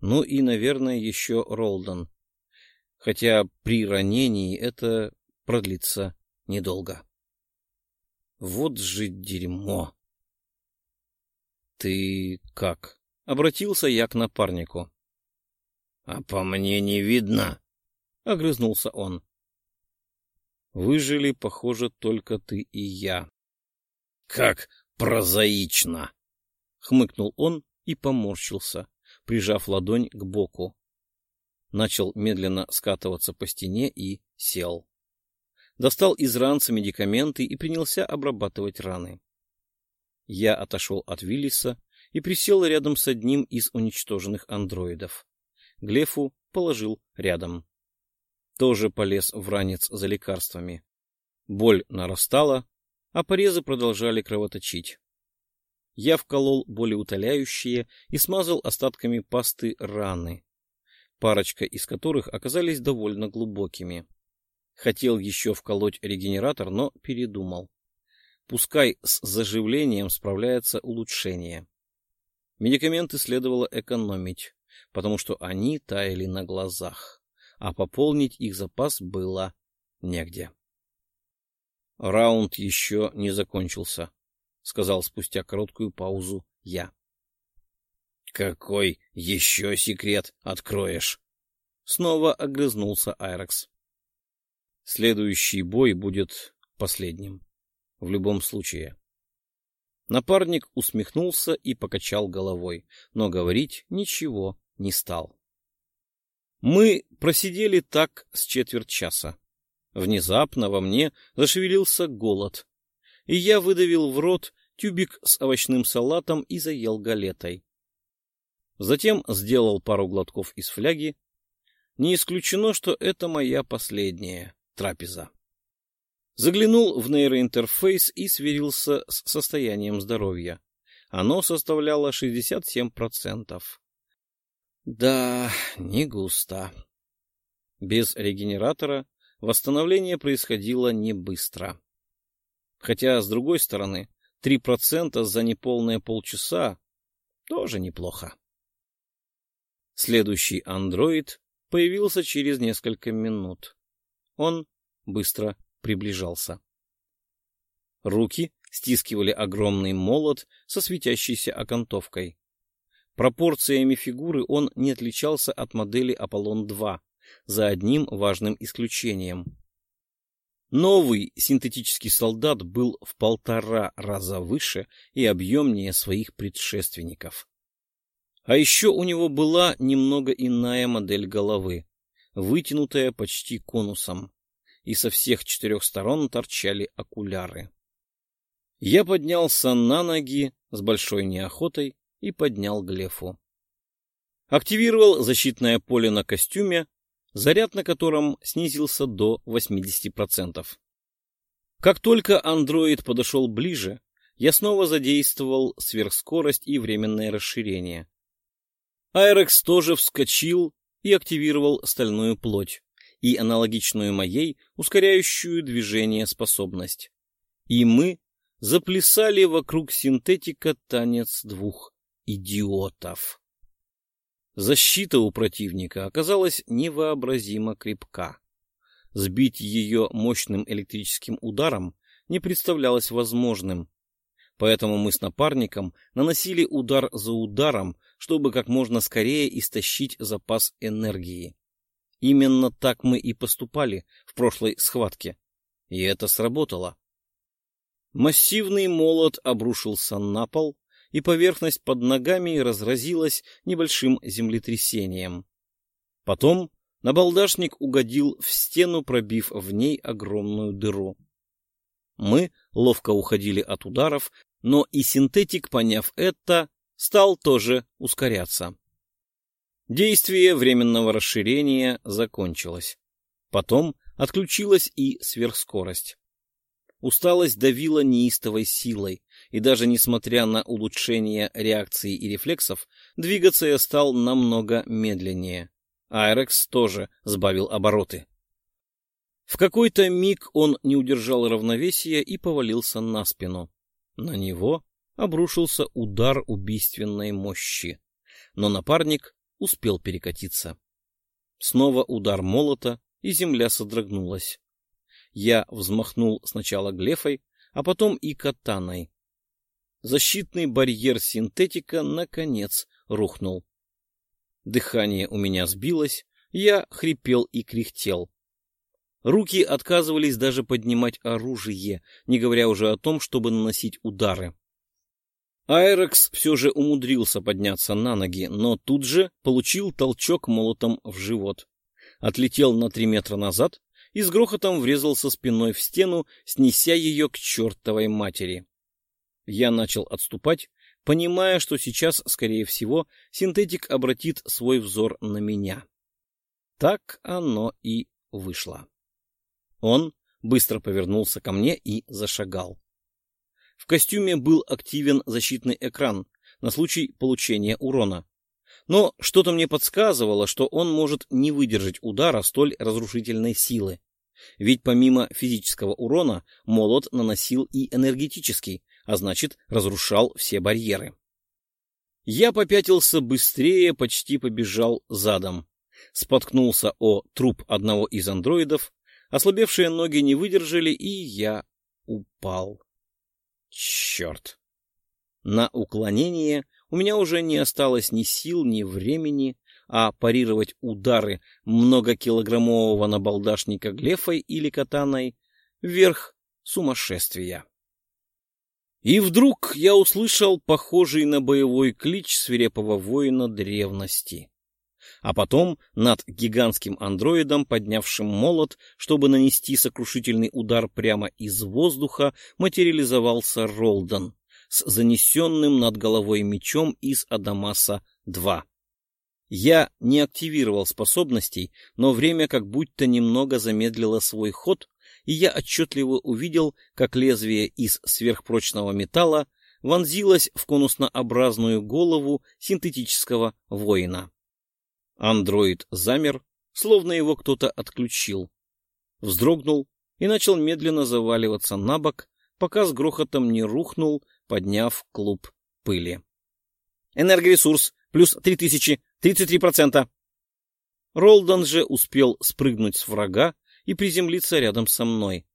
Ну и, наверное, еще Ролдон. Хотя при ранении это продлится недолго. Вот же дерьмо! — Ты как? — обратился я к напарнику. — А по мне не видно, — огрызнулся он. Выжили, похоже, только ты и я. — Как прозаично! — хмыкнул он и поморщился, прижав ладонь к боку. Начал медленно скатываться по стене и сел. Достал из ранца медикаменты и принялся обрабатывать раны. Я отошел от Виллиса и присел рядом с одним из уничтоженных андроидов. Глефу положил рядом. Тоже полез в ранец за лекарствами. Боль нарастала, а порезы продолжали кровоточить. Я вколол болеутоляющие и смазал остатками пасты раны, парочка из которых оказались довольно глубокими. Хотел еще вколоть регенератор, но передумал. Пускай с заживлением справляется улучшение. Медикаменты следовало экономить, потому что они таяли на глазах, а пополнить их запас было негде. Раунд еще не закончился, — сказал спустя короткую паузу я. — Какой еще секрет откроешь? Снова огрызнулся Айрекс. Следующий бой будет последним. В любом случае. Напарник усмехнулся и покачал головой, но говорить ничего не стал. Мы просидели так с четверть часа. Внезапно во мне зашевелился голод, и я выдавил в рот тюбик с овощным салатом и заел галетой. Затем сделал пару глотков из фляги. Не исключено, что это моя последняя трапеза. Заглянул в нейроинтерфейс и сверился с состоянием здоровья. Оно составляло 67%. Да, не густо. Без регенератора восстановление происходило не быстро. Хотя, с другой стороны, 3% за неполные полчаса тоже неплохо. Следующий андроид появился через несколько минут. Он быстро приближался. Руки стискивали огромный молот со светящейся окантовкой. Пропорциями фигуры он не отличался от модели Аполлон-2, за одним важным исключением. Новый синтетический солдат был в полтора раза выше и объемнее своих предшественников. А еще у него была немного иная модель головы, вытянутая почти конусом и со всех четырех сторон торчали окуляры. Я поднялся на ноги с большой неохотой и поднял Глефу. Активировал защитное поле на костюме, заряд на котором снизился до 80%. Как только андроид подошел ближе, я снова задействовал сверхскорость и временное расширение. Айрекс тоже вскочил и активировал стальную плоть и аналогичную моей, ускоряющую движение способность. И мы заплясали вокруг синтетика танец двух идиотов. Защита у противника оказалась невообразимо крепка. Сбить ее мощным электрическим ударом не представлялось возможным, поэтому мы с напарником наносили удар за ударом, чтобы как можно скорее истощить запас энергии. Именно так мы и поступали в прошлой схватке. И это сработало. Массивный молот обрушился на пол, и поверхность под ногами разразилась небольшим землетрясением. Потом набалдашник угодил в стену, пробив в ней огромную дыру. Мы ловко уходили от ударов, но и синтетик, поняв это, стал тоже ускоряться. Действие временного расширения закончилось. Потом отключилась и сверхскорость. Усталость давила неистовой силой, и даже несмотря на улучшение реакции и рефлексов, двигаться я стал намного медленнее. Айрекс тоже сбавил обороты. В какой-то миг он не удержал равновесия и повалился на спину. На него обрушился удар убийственной мощи. Но напарник успел перекатиться. Снова удар молота, и земля содрогнулась. Я взмахнул сначала глефой, а потом и катаной. Защитный барьер синтетика, наконец, рухнул. Дыхание у меня сбилось, я хрипел и кряхтел. Руки отказывались даже поднимать оружие, не говоря уже о том, чтобы наносить удары. Айрекс все же умудрился подняться на ноги, но тут же получил толчок молотом в живот. Отлетел на три метра назад и с грохотом врезался спиной в стену, снеся ее к чертовой матери. Я начал отступать, понимая, что сейчас, скорее всего, синтетик обратит свой взор на меня. Так оно и вышло. Он быстро повернулся ко мне и зашагал. В костюме был активен защитный экран на случай получения урона. Но что-то мне подсказывало, что он может не выдержать удара столь разрушительной силы. Ведь помимо физического урона молот наносил и энергетический, а значит разрушал все барьеры. Я попятился быстрее, почти побежал задом. Споткнулся о труп одного из андроидов, ослабевшие ноги не выдержали, и я упал. Черт! На уклонение у меня уже не осталось ни сил, ни времени, а парировать удары многокилограммового набалдашника глефой или катаной — верх сумасшествия. И вдруг я услышал похожий на боевой клич свирепого воина древности. А потом над гигантским андроидом, поднявшим молот, чтобы нанести сокрушительный удар прямо из воздуха, материализовался Ролдон с занесенным над головой мечом из Адамаса-2. Я не активировал способностей, но время как будто немного замедлило свой ход, и я отчетливо увидел, как лезвие из сверхпрочного металла вонзилось в конуснообразную голову синтетического воина. Андроид замер, словно его кто-то отключил. Вздрогнул и начал медленно заваливаться на бок, пока с грохотом не рухнул, подняв клуб пыли. «Энергоресурс плюс три тысячи, тридцать три процента!» Ролдон же успел спрыгнуть с врага и приземлиться рядом со мной.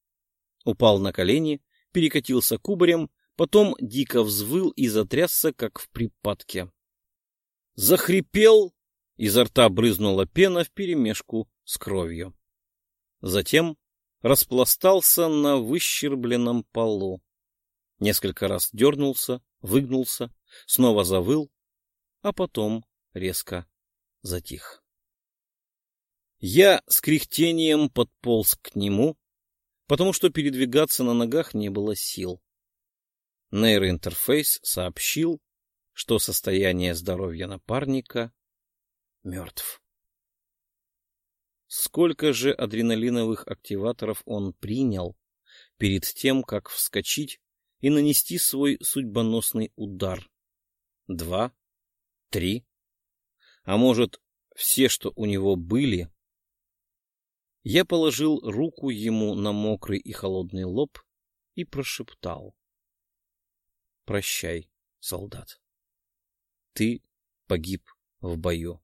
Упал на колени, перекатился кубарем, потом дико взвыл и затрясся, как в припадке. Захрипел Изо рта брызнула пена вперемешку с кровью. Затем распластался на выщербленном полу. Несколько раз дернулся, выгнулся, снова завыл, а потом резко затих. Я с кряхтением подполз к нему, потому что передвигаться на ногах не было сил. Нейроинтерфейс сообщил, что состояние здоровья напарника мертв. Сколько же адреналиновых активаторов он принял перед тем, как вскочить и нанести свой судьбоносный удар? Два? Три? А может, все, что у него были? Я положил руку ему на мокрый и холодный лоб и прошептал. «Прощай, солдат. Ты погиб в бою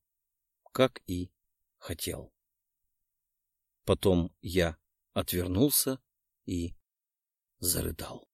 как и хотел. Потом я отвернулся и зарыдал.